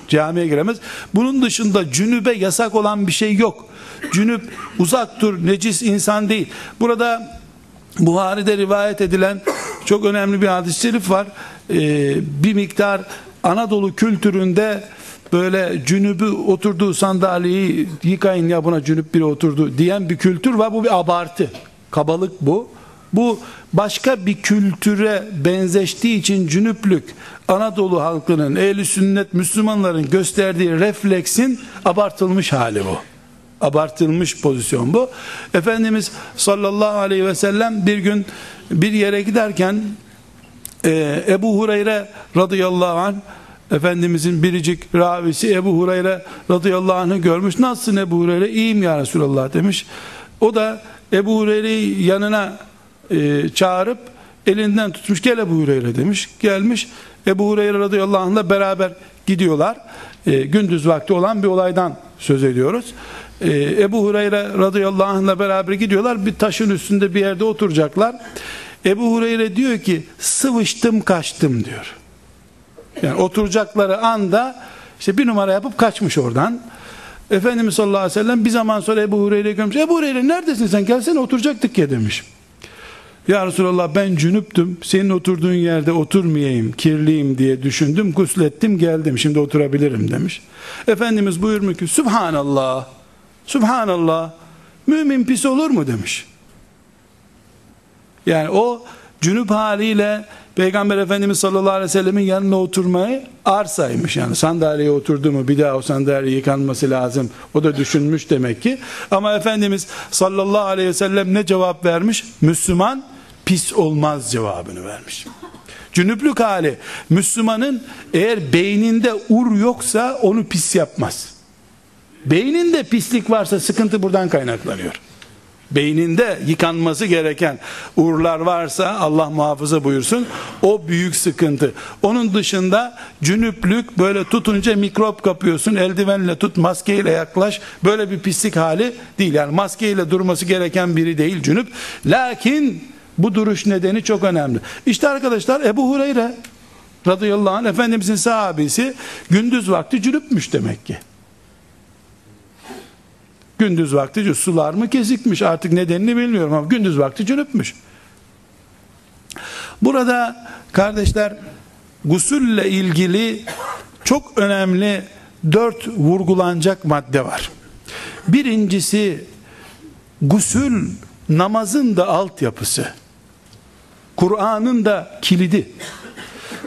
Camiye giremez. Bunun dışında cünübe yasak olan bir şey yok. Cünüp uzak dur, necis insan değil. Burada Buhari'de rivayet edilen çok önemli bir hadis-i şerif var. Ee, bir miktar Anadolu kültüründe böyle cünübü oturduğu sandalyeyi yıkayın ya buna cünüp biri oturdu diyen bir kültür var. Bu bir abartı. Kabalık bu. Bu başka bir kültüre benzeştiği için cünüplük Anadolu halkının, ehli sünnet Müslümanların gösterdiği refleksin abartılmış hali bu. Abartılmış pozisyon bu. Efendimiz sallallahu aleyhi ve sellem bir gün bir yere giderken e, Ebu Hureyre radıyallahu anh Efendimizin biricik ravisi Ebu Hureyre radıyallahu anh'ı görmüş. Nasılsın Ebu Hureyre? İyiyim ya Resulallah demiş. O da Ebu Hureyre'yi yanına e, çağırıp elinden tutmuş gel Ebu Hureyre demiş. Gelmiş Ebu Hureyre radıyallahu anh'la beraber gidiyorlar. E, gündüz vakti olan bir olaydan söz ediyoruz. E, Ebu Hureyre radıyallahu anh'la beraber gidiyorlar. Bir taşın üstünde bir yerde oturacaklar. Ebu Hureyre diyor ki sıvıştım kaçtım diyor. Yani oturacakları anda işte bir numara yapıp kaçmış oradan. Efendimiz sallallahu aleyhi ve sellem bir zaman sonra Ebu Hureyre görmüş. Ebu Hureyre neredesin sen gelsene oturacaktık ya demiş. Ya Resulallah ben cünüptüm. Senin oturduğun yerde oturmayayım, kirliyim diye düşündüm. Guslettim geldim. Şimdi oturabilirim demiş. Efendimiz buyurmuş ki Subhanallah. Subhanallah. Mümin pis olur mu demiş. Yani o cünüp haliyle Peygamber Efendimiz sallallahu aleyhi ve sellemin yanına oturmayı arsaymış. Yani sandalyeye oturdu mu bir daha o sandalye yıkanması lazım. O da düşünmüş demek ki. Ama Efendimiz sallallahu aleyhi ve sellem ne cevap vermiş? Müslüman pis olmaz cevabını vermiş. Cünüplük hali. Müslümanın eğer beyninde ur yoksa onu pis yapmaz beyninde pislik varsa sıkıntı buradan kaynaklanıyor. Beyninde yıkanması gereken uğurlar varsa Allah muhafaza buyursun o büyük sıkıntı. Onun dışında cünüplük böyle tutunca mikrop kapıyorsun eldivenle tut maskeyle yaklaş böyle bir pislik hali değil. Yani maskeyle durması gereken biri değil cünüp. Lakin bu duruş nedeni çok önemli. İşte arkadaşlar Ebu Hureyre radıyallahu anh Efendimizin sahabesi gündüz vakti cünüpmüş demek ki Gündüz vakti sular mı kesikmiş artık nedenini bilmiyorum ama gündüz vakti cünüpmüş. Burada kardeşler gusülle ilgili çok önemli dört vurgulanacak madde var. Birincisi gusül namazın da altyapısı. Kur'an'ın da kilidi.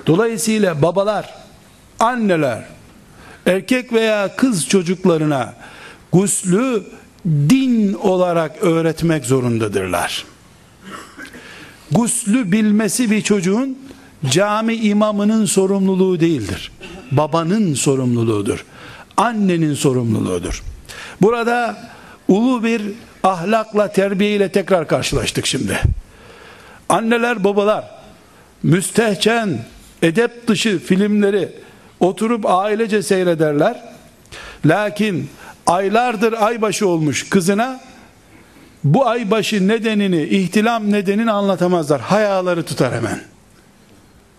Dolayısıyla babalar, anneler, erkek veya kız çocuklarına guslü din olarak öğretmek zorundadırlar. guslü bilmesi bir çocuğun cami imamının sorumluluğu değildir. Babanın sorumluluğudur. Annenin sorumluluğudur. Burada ulu bir ahlakla, terbiyeyle tekrar karşılaştık şimdi. Anneler, babalar müstehcen, edep dışı filmleri oturup ailece seyrederler. Lakin aylardır aybaşı olmuş kızına bu aybaşı nedenini, ihtilam nedenini anlatamazlar. Hayaları tutar hemen.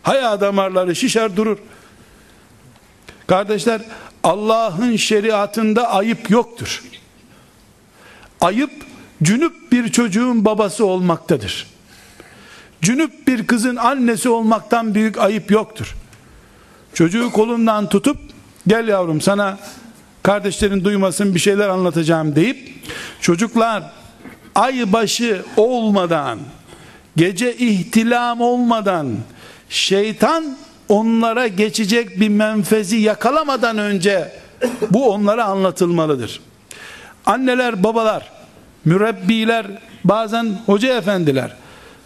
Haya damarları şişer durur. Kardeşler Allah'ın şeriatında ayıp yoktur. Ayıp cünüp bir çocuğun babası olmaktadır. Cünüp bir kızın annesi olmaktan büyük ayıp yoktur. Çocuğu kolundan tutup gel yavrum sana kardeşlerin duymasın bir şeyler anlatacağım deyip çocuklar ay başı olmadan gece ihtilam olmadan şeytan onlara geçecek bir menfezi yakalamadan önce bu onlara anlatılmalıdır. Anneler, babalar, mürebbiler, bazen hoca efendiler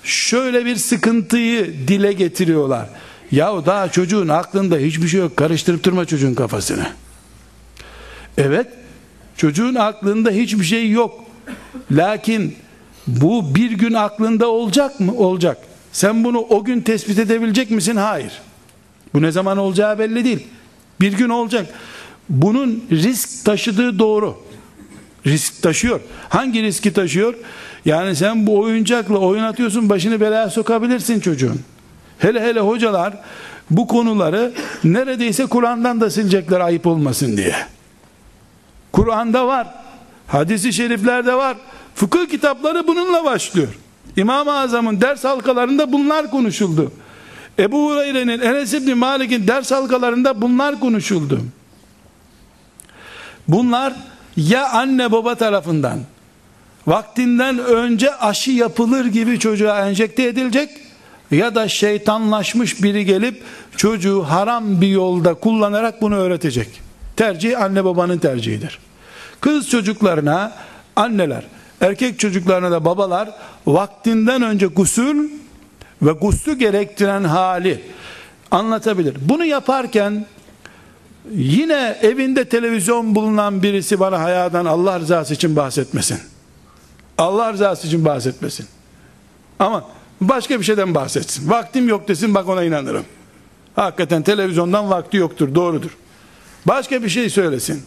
şöyle bir sıkıntıyı dile getiriyorlar. Yahu daha çocuğun aklında hiçbir şey yok. Karıştırıp durma çocuğun kafasını. Evet, çocuğun aklında hiçbir şey yok. Lakin bu bir gün aklında olacak mı? Olacak. Sen bunu o gün tespit edebilecek misin? Hayır. Bu ne zaman olacağı belli değil. Bir gün olacak. Bunun risk taşıdığı doğru. Risk taşıyor. Hangi riski taşıyor? Yani sen bu oyuncakla oyun atıyorsun başını belaya sokabilirsin çocuğun. Hele hele hocalar bu konuları neredeyse Kur'an'dan da silecekler ayıp olmasın diye. Kur'an'da var. Hadisi şeriflerde var. Fıkıh kitapları bununla başlıyor. İmam-ı Azam'ın ders halkalarında bunlar konuşuldu. Ebu Hureyre'nin, Enes İbni Malik'in ders halkalarında bunlar konuşuldu. Bunlar ya anne baba tarafından vaktinden önce aşı yapılır gibi çocuğa enjekte edilecek ya da şeytanlaşmış biri gelip çocuğu haram bir yolda kullanarak bunu öğretecek. Tercih anne babanın tercihidir. Kız çocuklarına anneler, erkek çocuklarına da babalar vaktinden önce gusül ve guslü gerektiren hali anlatabilir. Bunu yaparken yine evinde televizyon bulunan birisi bana hayadan Allah rızası için bahsetmesin. Allah rızası için bahsetmesin. Ama başka bir şeyden bahsetsin. Vaktim yok desin bak ona inanırım. Hakikaten televizyondan vakti yoktur doğrudur. Başka bir şey söylesin.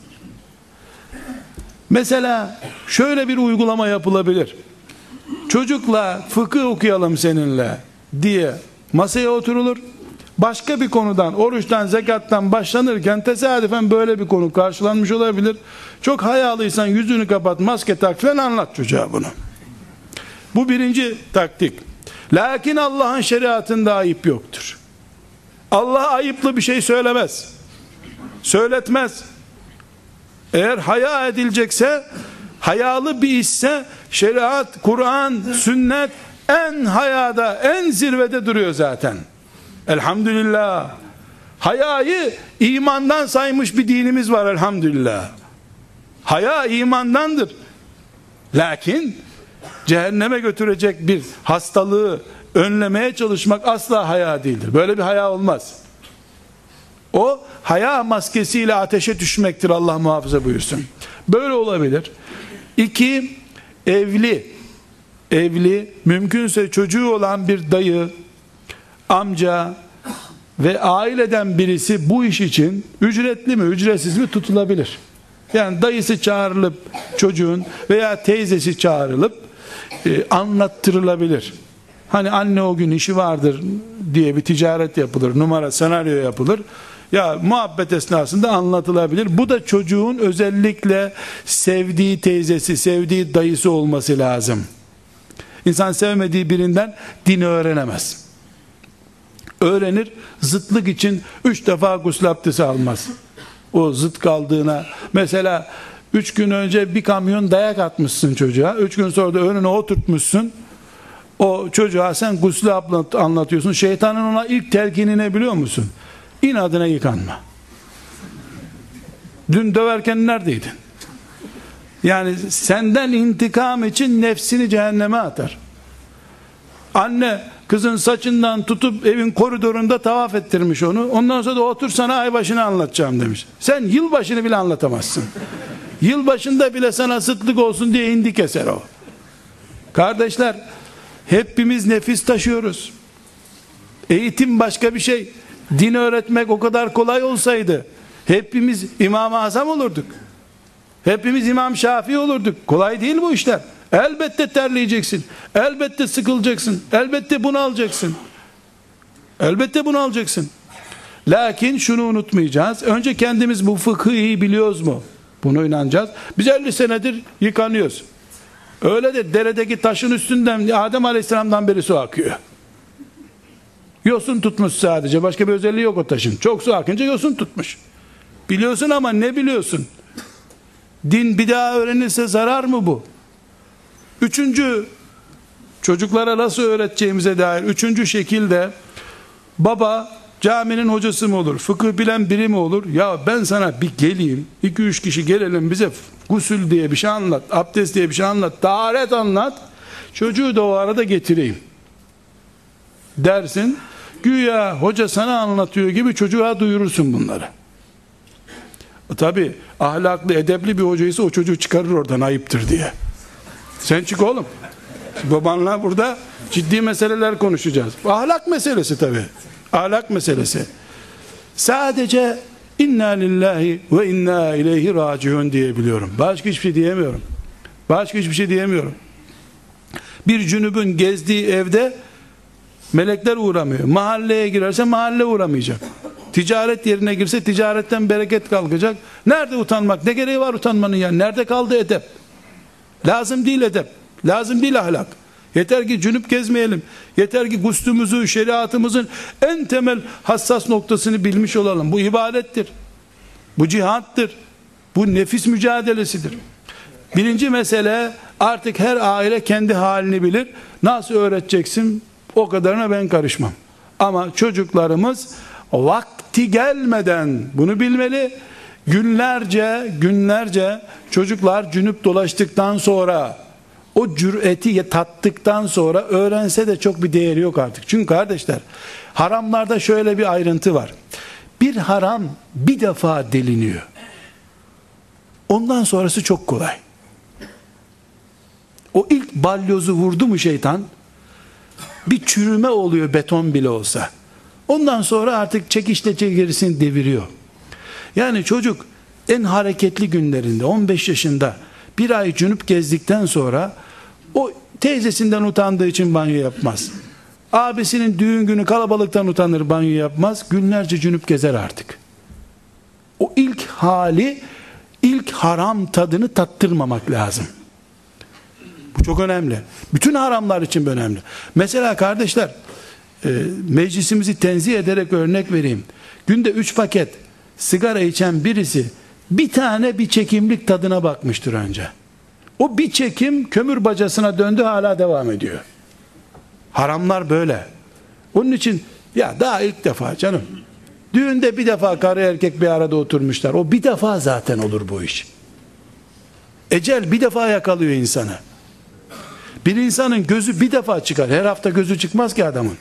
Mesela şöyle bir uygulama yapılabilir. Çocukla fıkıh okuyalım seninle diye masaya oturulur. Başka bir konudan, oruçtan, zekattan başlanırken tesadüfen böyle bir konu karşılanmış olabilir. Çok hayalıysan yüzünü kapat, maske tak falan anlat çocuğa bunu. Bu birinci taktik. Lakin Allah'ın şeriatında ayıp yoktur. Allah ayıplı bir şey söylemez. Söyletmez. Eğer haya edilecekse, hayalı bir işse şeriat, Kur'an, sünnet en hayada, en zirvede duruyor zaten. Elhamdülillah. Hayayı imandan saymış bir dinimiz var elhamdülillah. Haya imandandır. Lakin cehenneme götürecek bir hastalığı önlemeye çalışmak asla haya değildir. Böyle bir haya olmaz. O haya maskesiyle ateşe düşmektir Allah muhafaza buyursun. Böyle olabilir. İki, evli, evli, mümkünse çocuğu olan bir dayı, amca ve aileden birisi bu iş için ücretli mi, ücretsiz mi tutulabilir. Yani dayısı çağrılıp çocuğun veya teyzesi çağrılıp e, anlattırılabilir. Hani anne o gün işi vardır diye bir ticaret yapılır, numara, senaryo yapılır. Ya muhabbet esnasında anlatılabilir. Bu da çocuğun özellikle sevdiği teyzesi, sevdiği dayısı olması lazım. İnsan sevmediği birinden din öğrenemez. Öğrenir, zıtlık için üç defa gusül abdesti almaz. O zıt kaldığına, mesela üç gün önce bir kamyon dayak atmışsın çocuğa, üç gün sonra da önüne oturtmuşsun, o çocuğa sen gusül anlatıyorsun, şeytanın ona ilk telkini ne biliyor musun? İnadına yıkanma. Dün döverken neredeydin? Yani senden intikam için nefsini cehenneme atar. Anne kızın saçından tutup evin koridorunda tavaf ettirmiş onu. Ondan sonra da otur sana ay başını anlatacağım demiş. Sen yılbaşını bile anlatamazsın. Yılbaşında bile sana sıtlık olsun diye indi keser o. Kardeşler hepimiz nefis taşıyoruz. Eğitim başka bir şey. Din öğretmek o kadar kolay olsaydı hepimiz İmam-ı Azam olurduk. Hepimiz İmam Şafii olurduk. Kolay değil bu işler. Elbette terleyeceksin. Elbette sıkılacaksın. Elbette bunu alacaksın. Elbette bunu alacaksın. Lakin şunu unutmayacağız. Önce kendimiz bu fıkhı iyi biliyoruz mu? Bunu inanacağız. Biz 50 senedir yıkanıyoruz. Öyle de deredeki taşın üstünden Adem Aleyhisselam'dan beri su akıyor. Yosun tutmuş sadece. Başka bir özelliği yok o taşın. Çok su akınca yosun tutmuş. Biliyorsun ama ne biliyorsun? Din bir daha öğrenirse zarar mı bu? Üçüncü çocuklara nasıl öğreteceğimize dair üçüncü şekilde baba caminin hocası mı olur? Fıkıh bilen biri mi olur? Ya ben sana bir geleyim. iki üç kişi gelelim bize gusül diye bir şey anlat. Abdest diye bir şey anlat. Taharet anlat. Çocuğu da o arada getireyim. Dersin. Güya hoca sana anlatıyor gibi çocuğa duyurursun bunları. Tabi ahlaklı edepli bir hocaysa o çocuğu çıkarır oradan ayıptır diye. Sen çık oğlum. Babanla burada ciddi meseleler konuşacağız. Ahlak meselesi tabi. Ahlak meselesi. Sadece inna lillahi ve inna ileyhi raciun diyebiliyorum. Başka hiçbir şey diyemiyorum. Başka hiçbir şey diyemiyorum. Bir cünübün gezdiği evde melekler uğramıyor. Mahalleye girerse mahalle uğramayacak. Ticaret yerine girse ticaretten bereket kalkacak. Nerede utanmak? Ne gereği var utanmanın ya? Nerede kaldı edep? Lazım değil edep. Lazım değil ahlak. Yeter ki cünüp gezmeyelim. Yeter ki gustumuzu, şeriatımızın en temel hassas noktasını bilmiş olalım. Bu ibadettir. Bu cihattır. Bu nefis mücadelesidir. Birinci mesele artık her aile kendi halini bilir. Nasıl öğreteceksin? O kadarına ben karışmam. Ama çocuklarımız vakti gelmeden bunu bilmeli. Günlerce, günlerce çocuklar cünüp dolaştıktan sonra o cüreti tattıktan sonra öğrense de çok bir değeri yok artık. Çünkü kardeşler haramlarda şöyle bir ayrıntı var. Bir haram bir defa deliniyor. Ondan sonrası çok kolay. O ilk balyozu vurdu mu şeytan bir çürüme oluyor beton bile olsa. Ondan sonra artık çekişle gerisini deviriyor. Yani çocuk en hareketli günlerinde 15 yaşında bir ay cünüp gezdikten sonra o teyzesinden utandığı için banyo yapmaz. Abisinin düğün günü kalabalıktan utanır banyo yapmaz. Günlerce cünüp gezer artık. O ilk hali ilk haram tadını tattırmamak lazım. Bu çok önemli. Bütün haramlar için önemli. Mesela kardeşler e, meclisimizi tenzih ederek örnek vereyim. Günde üç paket sigara içen birisi bir tane bir çekimlik tadına bakmıştır önce. O bir çekim kömür bacasına döndü hala devam ediyor. Haramlar böyle. Onun için ya daha ilk defa canım. Düğünde bir defa karı erkek bir arada oturmuşlar. O bir defa zaten olur bu iş. Ecel bir defa yakalıyor insanı. Bir insanın gözü bir defa çıkar. Her hafta gözü çıkmaz ki adamın.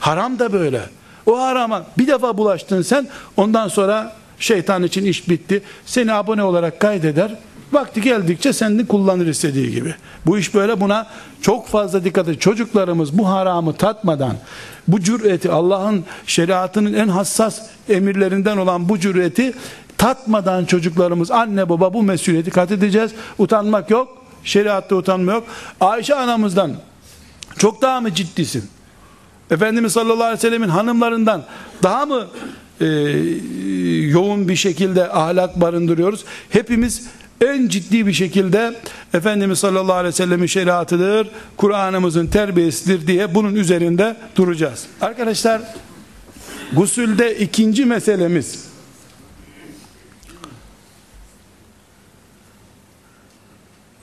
Haram da böyle. O harama bir defa bulaştın sen ondan sonra şeytan için iş bitti. Seni abone olarak kaydeder. Vakti geldikçe seni kullanır istediği gibi. Bu iş böyle buna çok fazla dikkat edin. Çocuklarımız bu haramı tatmadan bu cüreti Allah'ın şeriatının en hassas emirlerinden olan bu cüreti tatmadan çocuklarımız anne baba bu mesuliyeti kat edeceğiz. Utanmak yok. Şeriatta utanma yok. Ayşe anamızdan çok daha mı ciddisin? Efendimiz sallallahu aleyhi ve sellemin hanımlarından daha mı e, yoğun bir şekilde ahlak barındırıyoruz? Hepimiz en ciddi bir şekilde Efendimiz sallallahu aleyhi ve sellemin şeriatıdır, Kur'an'ımızın terbiyesidir diye bunun üzerinde duracağız. Arkadaşlar gusülde ikinci meselemiz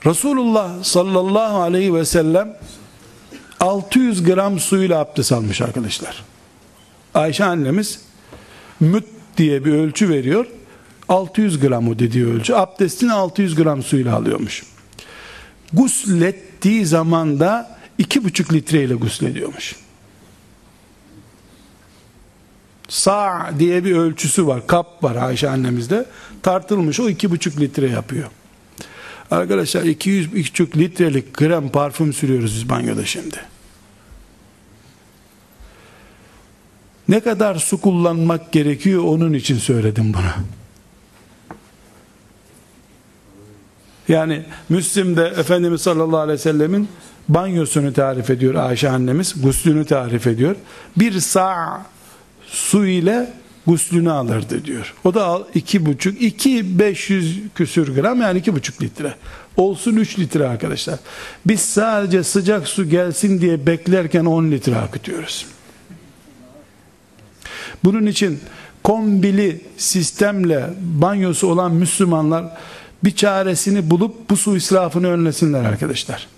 Resulullah sallallahu aleyhi ve sellem 600 gram suyla abdest almış arkadaşlar. Ayşe annemiz müt diye bir ölçü veriyor. 600 gram o dediği ölçü. Abdestini 600 gram suyla alıyormuş. Guslettiği zaman da iki buçuk litreyle guslediyormuş. Sa diye bir ölçüsü var. Kap var Ayşe annemizde. Tartılmış o iki buçuk litre yapıyor. Arkadaşlar 200 buçuk litrelik krem parfüm sürüyoruz biz banyoda şimdi. Ne kadar su kullanmak gerekiyor onun için söyledim bunu. Yani Müslim'de Efendimiz sallallahu aleyhi ve sellemin banyosunu tarif ediyor Ayşe annemiz. Guslünü tarif ediyor. Bir sağ su ile guslünü alırdı diyor. O da iki buçuk, iki beş yüz küsür gram yani iki buçuk litre. Olsun üç litre arkadaşlar. Biz sadece sıcak su gelsin diye beklerken on litre akıtıyoruz. Bunun için kombili sistemle banyosu olan Müslümanlar bir çaresini bulup bu su israfını önlesinler arkadaşlar.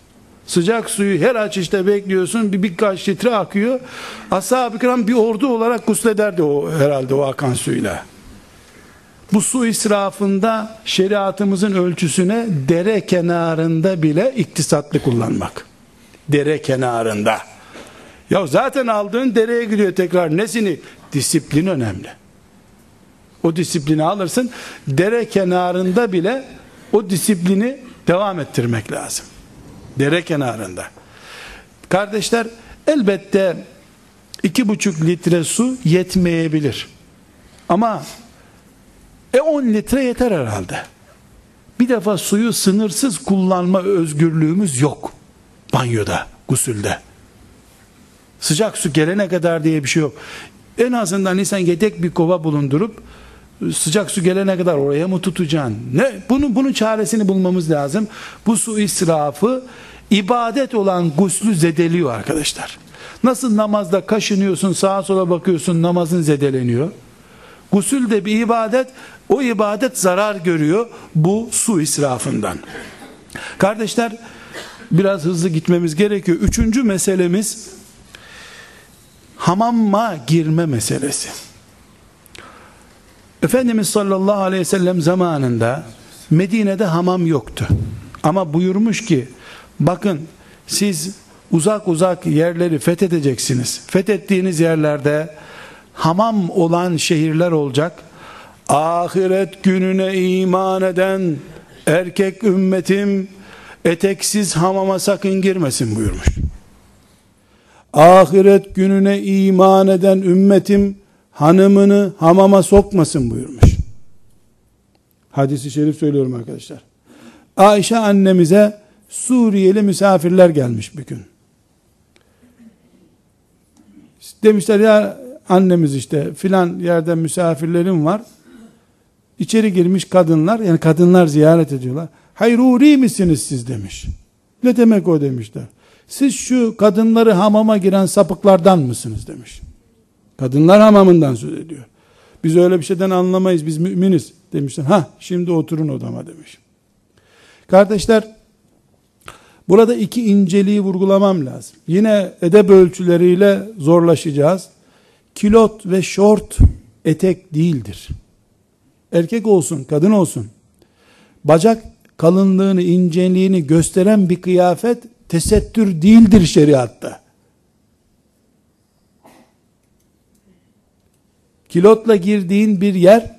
Sıcak suyu her açışta bekliyorsun bir birkaç litre akıyor. Ashab-ı kiram bir ordu olarak guslederdi o herhalde o akan suyla. Bu su israfında şeriatımızın ölçüsüne dere kenarında bile iktisatlı kullanmak. Dere kenarında. Ya zaten aldığın dereye gidiyor tekrar. Nesini? Disiplin önemli. O disiplini alırsın. Dere kenarında bile o disiplini devam ettirmek lazım. Dere kenarında. Kardeşler elbette iki buçuk litre su yetmeyebilir. Ama e 10 litre yeter herhalde. Bir defa suyu sınırsız kullanma özgürlüğümüz yok. Banyoda, gusülde. Sıcak su gelene kadar diye bir şey yok. En azından insan yedek bir kova bulundurup sıcak su gelene kadar oraya mı tutacaksın? Ne? Bunun, bunun çaresini bulmamız lazım. Bu su israfı ibadet olan guslü zedeliyor arkadaşlar. Nasıl namazda kaşınıyorsun sağa sola bakıyorsun namazın zedeleniyor. Gusül de bir ibadet o ibadet zarar görüyor bu su israfından. Kardeşler biraz hızlı gitmemiz gerekiyor. Üçüncü meselemiz hamama girme meselesi. Efendimiz sallallahu aleyhi ve sellem zamanında Medine'de hamam yoktu. Ama buyurmuş ki bakın siz uzak uzak yerleri fethedeceksiniz. Fethettiğiniz yerlerde hamam olan şehirler olacak. Ahiret gününe iman eden erkek ümmetim eteksiz hamama sakın girmesin buyurmuş. Ahiret gününe iman eden ümmetim hanımını hamama sokmasın buyurmuş. Hadisi şerif söylüyorum arkadaşlar. Ayşe annemize Suriyeli misafirler gelmiş bir gün. Demişler ya annemiz işte filan yerden misafirlerim var. İçeri girmiş kadınlar yani kadınlar ziyaret ediyorlar. Hayruri misiniz siz demiş. Ne demek o demişler. Siz şu kadınları hamama giren sapıklardan mısınız demiş. Kadınlar hamamından söz ediyor. Biz öyle bir şeyden anlamayız biz müminiz demişler. Ha şimdi oturun odama demiş. Kardeşler burada iki inceliği vurgulamam lazım. Yine edeb ölçüleriyle zorlaşacağız. Kilot ve şort etek değildir. Erkek olsun kadın olsun. Bacak kalınlığını inceliğini gösteren bir kıyafet tesettür değildir şeriatta. Kilotla girdiğin bir yer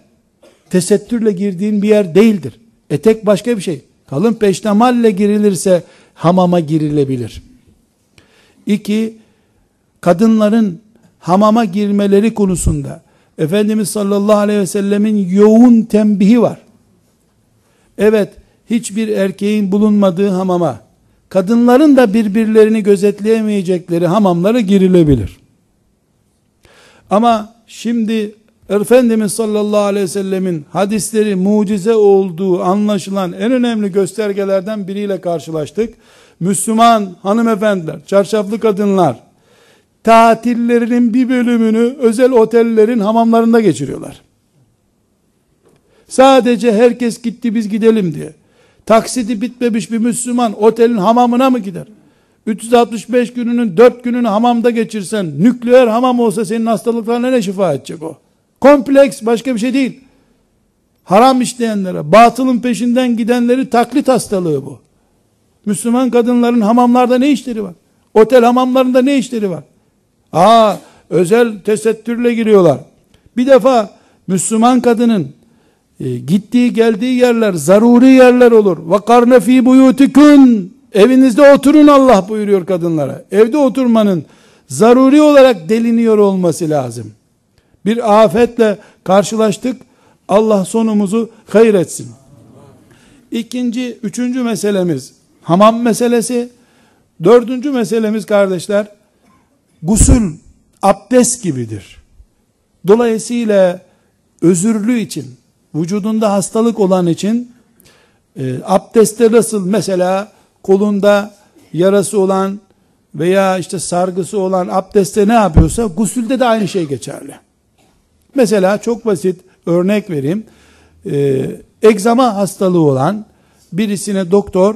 tesettürle girdiğin bir yer değildir. Etek başka bir şey. Kalın peştemalle girilirse hamama girilebilir. İki, kadınların hamama girmeleri konusunda Efendimiz sallallahu aleyhi ve sellemin yoğun tembihi var. Evet, hiçbir erkeğin bulunmadığı hamama, kadınların da birbirlerini gözetleyemeyecekleri hamamlara girilebilir. Ama Şimdi Efendimiz sallallahu aleyhi ve sellemin hadisleri mucize olduğu anlaşılan en önemli göstergelerden biriyle karşılaştık. Müslüman hanımefendiler, çarşaflı kadınlar tatillerinin bir bölümünü özel otellerin hamamlarında geçiriyorlar. Sadece herkes gitti biz gidelim diye. Taksidi bitmemiş bir Müslüman otelin hamamına mı gider? 365 gününün 4 gününü hamamda geçirsen, nükleer hamam olsa senin hastalıklarına ne şifa edecek o? Kompleks başka bir şey değil. Haram işleyenlere, batılın peşinden gidenleri taklit hastalığı bu. Müslüman kadınların hamamlarda ne işleri var? Otel hamamlarında ne işleri var? Aa, özel tesettürle giriyorlar. Bir defa Müslüman kadının e, gittiği geldiği yerler zaruri yerler olur. Vakarne fi buyutikun evinizde oturun Allah buyuruyor kadınlara. Evde oturmanın zaruri olarak deliniyor olması lazım. Bir afetle karşılaştık. Allah sonumuzu hayır etsin. İkinci, üçüncü meselemiz hamam meselesi. Dördüncü meselemiz kardeşler gusül abdest gibidir. Dolayısıyla özürlü için, vücudunda hastalık olan için e, abdestte nasıl mesela kolunda yarası olan veya işte sargısı olan abdestte ne yapıyorsa gusülde de aynı şey geçerli. Mesela çok basit örnek vereyim. Ee, egzama hastalığı olan birisine doktor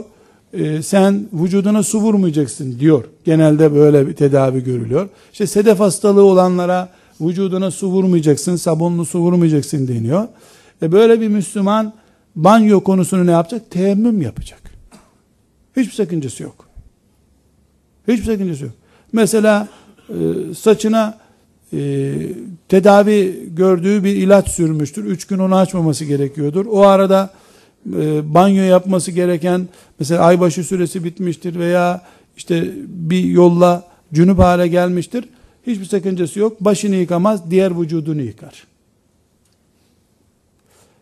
e, sen vücuduna su vurmayacaksın diyor. Genelde böyle bir tedavi görülüyor. İşte sedef hastalığı olanlara vücuduna su vurmayacaksın, sabunlu su vurmayacaksın deniyor. E böyle bir Müslüman banyo konusunu ne yapacak? Teyemmüm yapacak. Hiçbir sakıncası yok. Hiçbir sakıncası yok. Mesela e, saçına e, tedavi gördüğü bir ilaç sürmüştür. Üç gün onu açmaması gerekiyordur. O arada e, banyo yapması gereken mesela aybaşı süresi bitmiştir veya işte bir yolla cünüp hale gelmiştir. Hiçbir sakıncası yok. Başını yıkamaz, diğer vücudunu yıkar.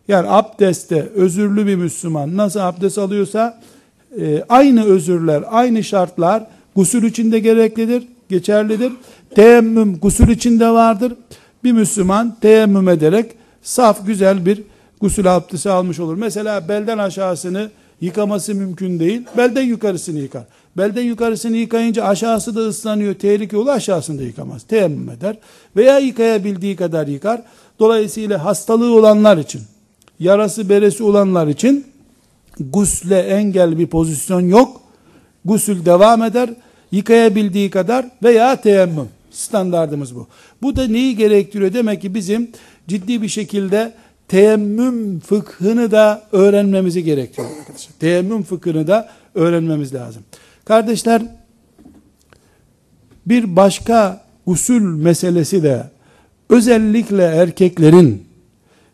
Yani abdestte özürlü bir Müslüman nasıl abdest alıyorsa e, aynı özürler, aynı şartlar gusül içinde gereklidir, geçerlidir. Teyemmüm gusül içinde vardır. Bir Müslüman teyemmüm ederek saf güzel bir gusül abdesti almış olur. Mesela belden aşağısını yıkaması mümkün değil. Belden yukarısını yıkar. Belden yukarısını yıkayınca aşağısı da ıslanıyor. Tehlike olur aşağısını da yıkamaz. Teyemmüm eder. Veya yıkayabildiği kadar yıkar. Dolayısıyla hastalığı olanlar için, yarası beresi olanlar için gusle engel bir pozisyon yok. Gusül devam eder. Yıkayabildiği kadar veya teyemmüm. Standardımız bu. Bu da neyi gerektiriyor? Demek ki bizim ciddi bir şekilde teyemmüm fıkhını da öğrenmemizi gerektiriyor arkadaşlar. Teyemmüm fıkhını da öğrenmemiz lazım. Kardeşler bir başka usul meselesi de özellikle erkeklerin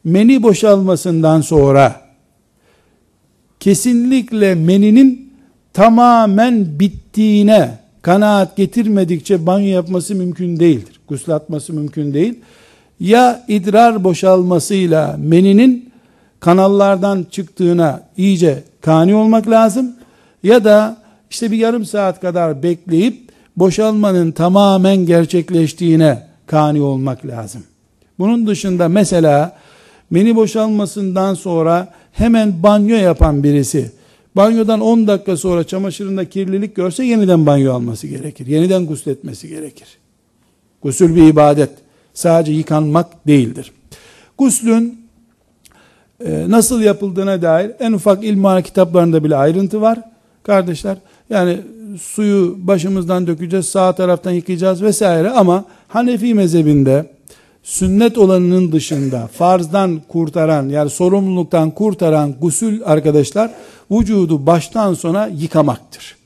meni boşalmasından sonra kesinlikle meninin tamamen bittiğine kanaat getirmedikçe banyo yapması mümkün değildir. Gusül atması mümkün değil. Ya idrar boşalmasıyla meninin kanallardan çıktığına iyice kani olmak lazım ya da işte bir yarım saat kadar bekleyip boşalmanın tamamen gerçekleştiğine kani olmak lazım. Bunun dışında mesela meni boşalmasından sonra hemen banyo yapan birisi banyodan 10 dakika sonra çamaşırında kirlilik görse yeniden banyo alması gerekir. Yeniden gusletmesi gerekir. Gusül bir ibadet. Sadece yıkanmak değildir. Guslün e, nasıl yapıldığına dair en ufak ilmihal kitaplarında bile ayrıntı var. Kardeşler yani suyu başımızdan dökeceğiz, sağ taraftan yıkayacağız vesaire ama Hanefi mezhebinde sünnet olanının dışında farzdan kurtaran yani sorumluluktan kurtaran gusül arkadaşlar vücudu baştan sona yıkamaktır.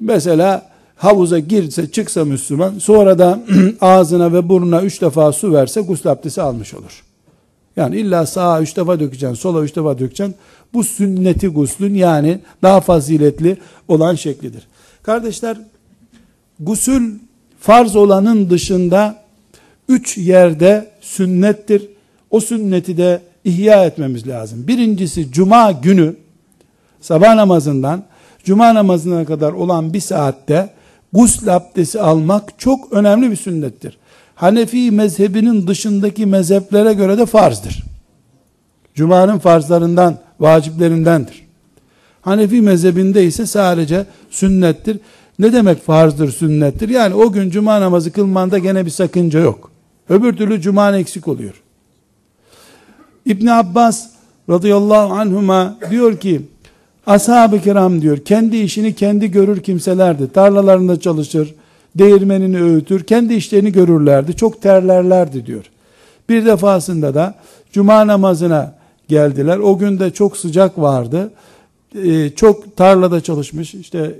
Mesela havuza girse çıksa Müslüman sonra da ağzına ve burnuna üç defa su verse gusül abdesti almış olur. Yani illa sağa üç defa dökeceksin, sola üç defa dökeceksin. Bu sünneti guslün yani daha faziletli olan şeklidir. Kardeşler gusül farz olanın dışında üç yerde sünnettir. O sünneti de ihya etmemiz lazım. Birincisi cuma günü sabah namazından cuma namazına kadar olan bir saatte gusl abdesti almak çok önemli bir sünnettir. Hanefi mezhebinin dışındaki mezheplere göre de farzdır. Cuma'nın farzlarından, vaciplerindendir. Hanefi mezhebinde ise sadece sünnettir. Ne demek farzdır, sünnettir? Yani o gün cuma namazı kılmanda gene bir sakınca yok. Öbür türlü cuman eksik oluyor. İbn Abbas radıyallahu anhuma diyor ki ashab-ı kiram diyor kendi işini kendi görür kimselerdi. Tarlalarında çalışır, değirmenini öğütür, kendi işlerini görürlerdi. Çok terlerlerdi diyor. Bir defasında da cuma namazına geldiler. O gün de çok sıcak vardı. Ee, çok tarlada çalışmış, işte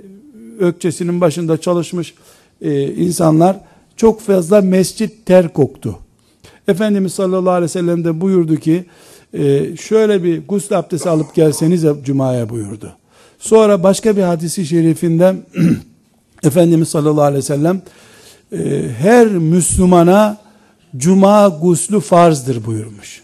ökçesinin başında çalışmış e, insanlar çok fazla mescit ter koktu. Efendimiz sallallahu aleyhi ve sellem de buyurdu ki e, şöyle bir gusül abdesti alıp gelseniz cumaya buyurdu. Sonra başka bir hadisi şerifinde Efendimiz sallallahu aleyhi ve sellem e, her Müslümana cuma guslü farzdır buyurmuş.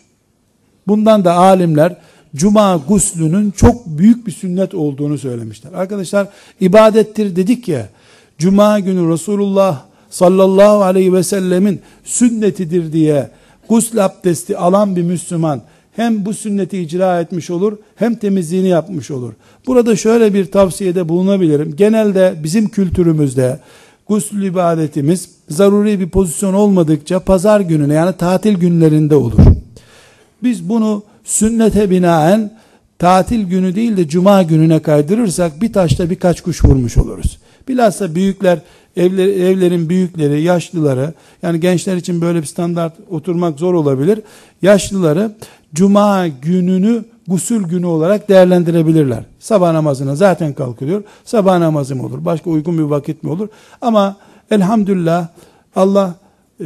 Bundan da alimler cuma guslünün çok büyük bir sünnet olduğunu söylemişler. Arkadaşlar ibadettir dedik ya cuma günü Resulullah sallallahu aleyhi ve sellemin sünnetidir diye gusl abdesti alan bir Müslüman hem bu sünneti icra etmiş olur hem temizliğini yapmış olur. Burada şöyle bir tavsiyede bulunabilirim. Genelde bizim kültürümüzde gusül ibadetimiz zaruri bir pozisyon olmadıkça pazar gününe yani tatil günlerinde olur. Biz bunu sünnete binaen tatil günü değil de cuma gününe kaydırırsak bir taşta birkaç kuş vurmuş oluruz. Bilhassa büyükler, evler, evlerin büyükleri, yaşlıları, yani gençler için böyle bir standart oturmak zor olabilir. Yaşlıları cuma gününü gusül günü olarak değerlendirebilirler. Sabah namazına zaten kalkılıyor. Sabah namazı mı olur? Başka uygun bir vakit mi olur? Ama elhamdülillah Allah e,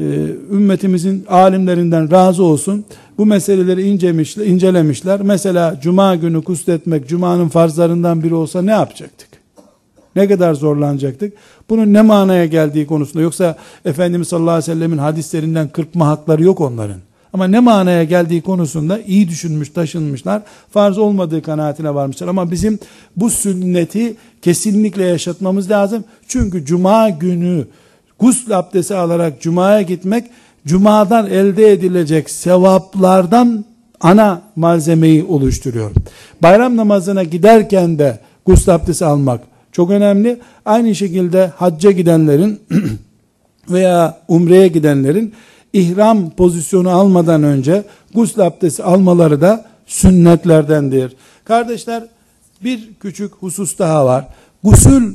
ümmetimizin alimlerinden razı olsun. Bu meseleleri incemişler, incelemişler. Mesela cuma günü kusletmek cumanın farzlarından biri olsa ne yapacaktık? Ne kadar zorlanacaktık? Bunun ne manaya geldiği konusunda yoksa Efendimiz sallallahu aleyhi ve sellemin hadislerinden kırpma hakları yok onların. Ama ne manaya geldiği konusunda iyi düşünmüş, taşınmışlar. Farz olmadığı kanaatine varmışlar. Ama bizim bu sünneti kesinlikle yaşatmamız lazım. Çünkü cuma günü gusül abdesti alarak cumaya gitmek, cumadan elde edilecek sevaplardan ana malzemeyi oluşturuyor. Bayram namazına giderken de gusül abdesti almak çok önemli. Aynı şekilde hacca gidenlerin veya umreye gidenlerin ihram pozisyonu almadan önce gusül abdesti almaları da sünnetlerdendir. Kardeşler bir küçük husus daha var. Gusül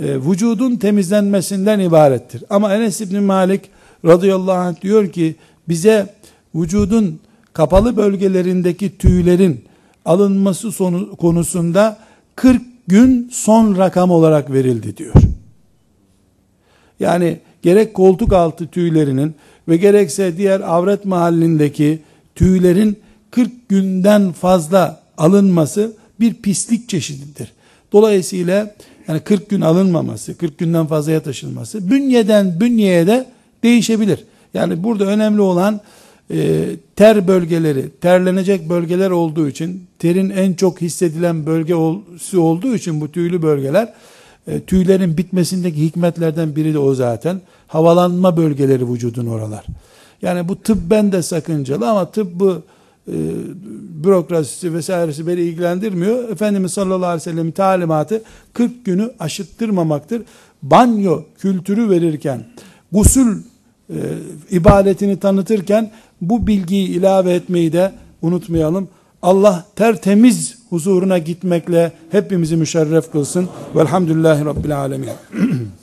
e, vücudun temizlenmesinden ibarettir. Ama Enes İbni Malik radıyallahu anh diyor ki bize vücudun kapalı bölgelerindeki tüylerin alınması sonu, konusunda 40 gün son rakam olarak verildi diyor. Yani gerek koltuk altı tüylerinin ve gerekse diğer avret mahallindeki tüylerin 40 günden fazla alınması bir pislik çeşididir. Dolayısıyla yani 40 gün alınmaması, 40 günden fazlaya taşınması bünyeden bünyeye de değişebilir. Yani burada önemli olan e, ter bölgeleri, terlenecek bölgeler olduğu için, terin en çok hissedilen bölge olduğu için bu tüylü bölgeler, e, tüylerin bitmesindeki hikmetlerden biri de o zaten. Havalanma bölgeleri vücudun oralar. Yani bu tıbben de sakıncalı ama tıbbı e, bürokrasisi vesairesi beni ilgilendirmiyor. Efendimiz sallallahu aleyhi ve sellem talimatı 40 günü aşıttırmamaktır. Banyo kültürü verirken, gusül e, ibadetini tanıtırken bu bilgiyi ilave etmeyi de unutmayalım. Allah tertemiz huzuruna gitmekle hepimizi müşerref kılsın. Velhamdülillahi Rabbil Alemin.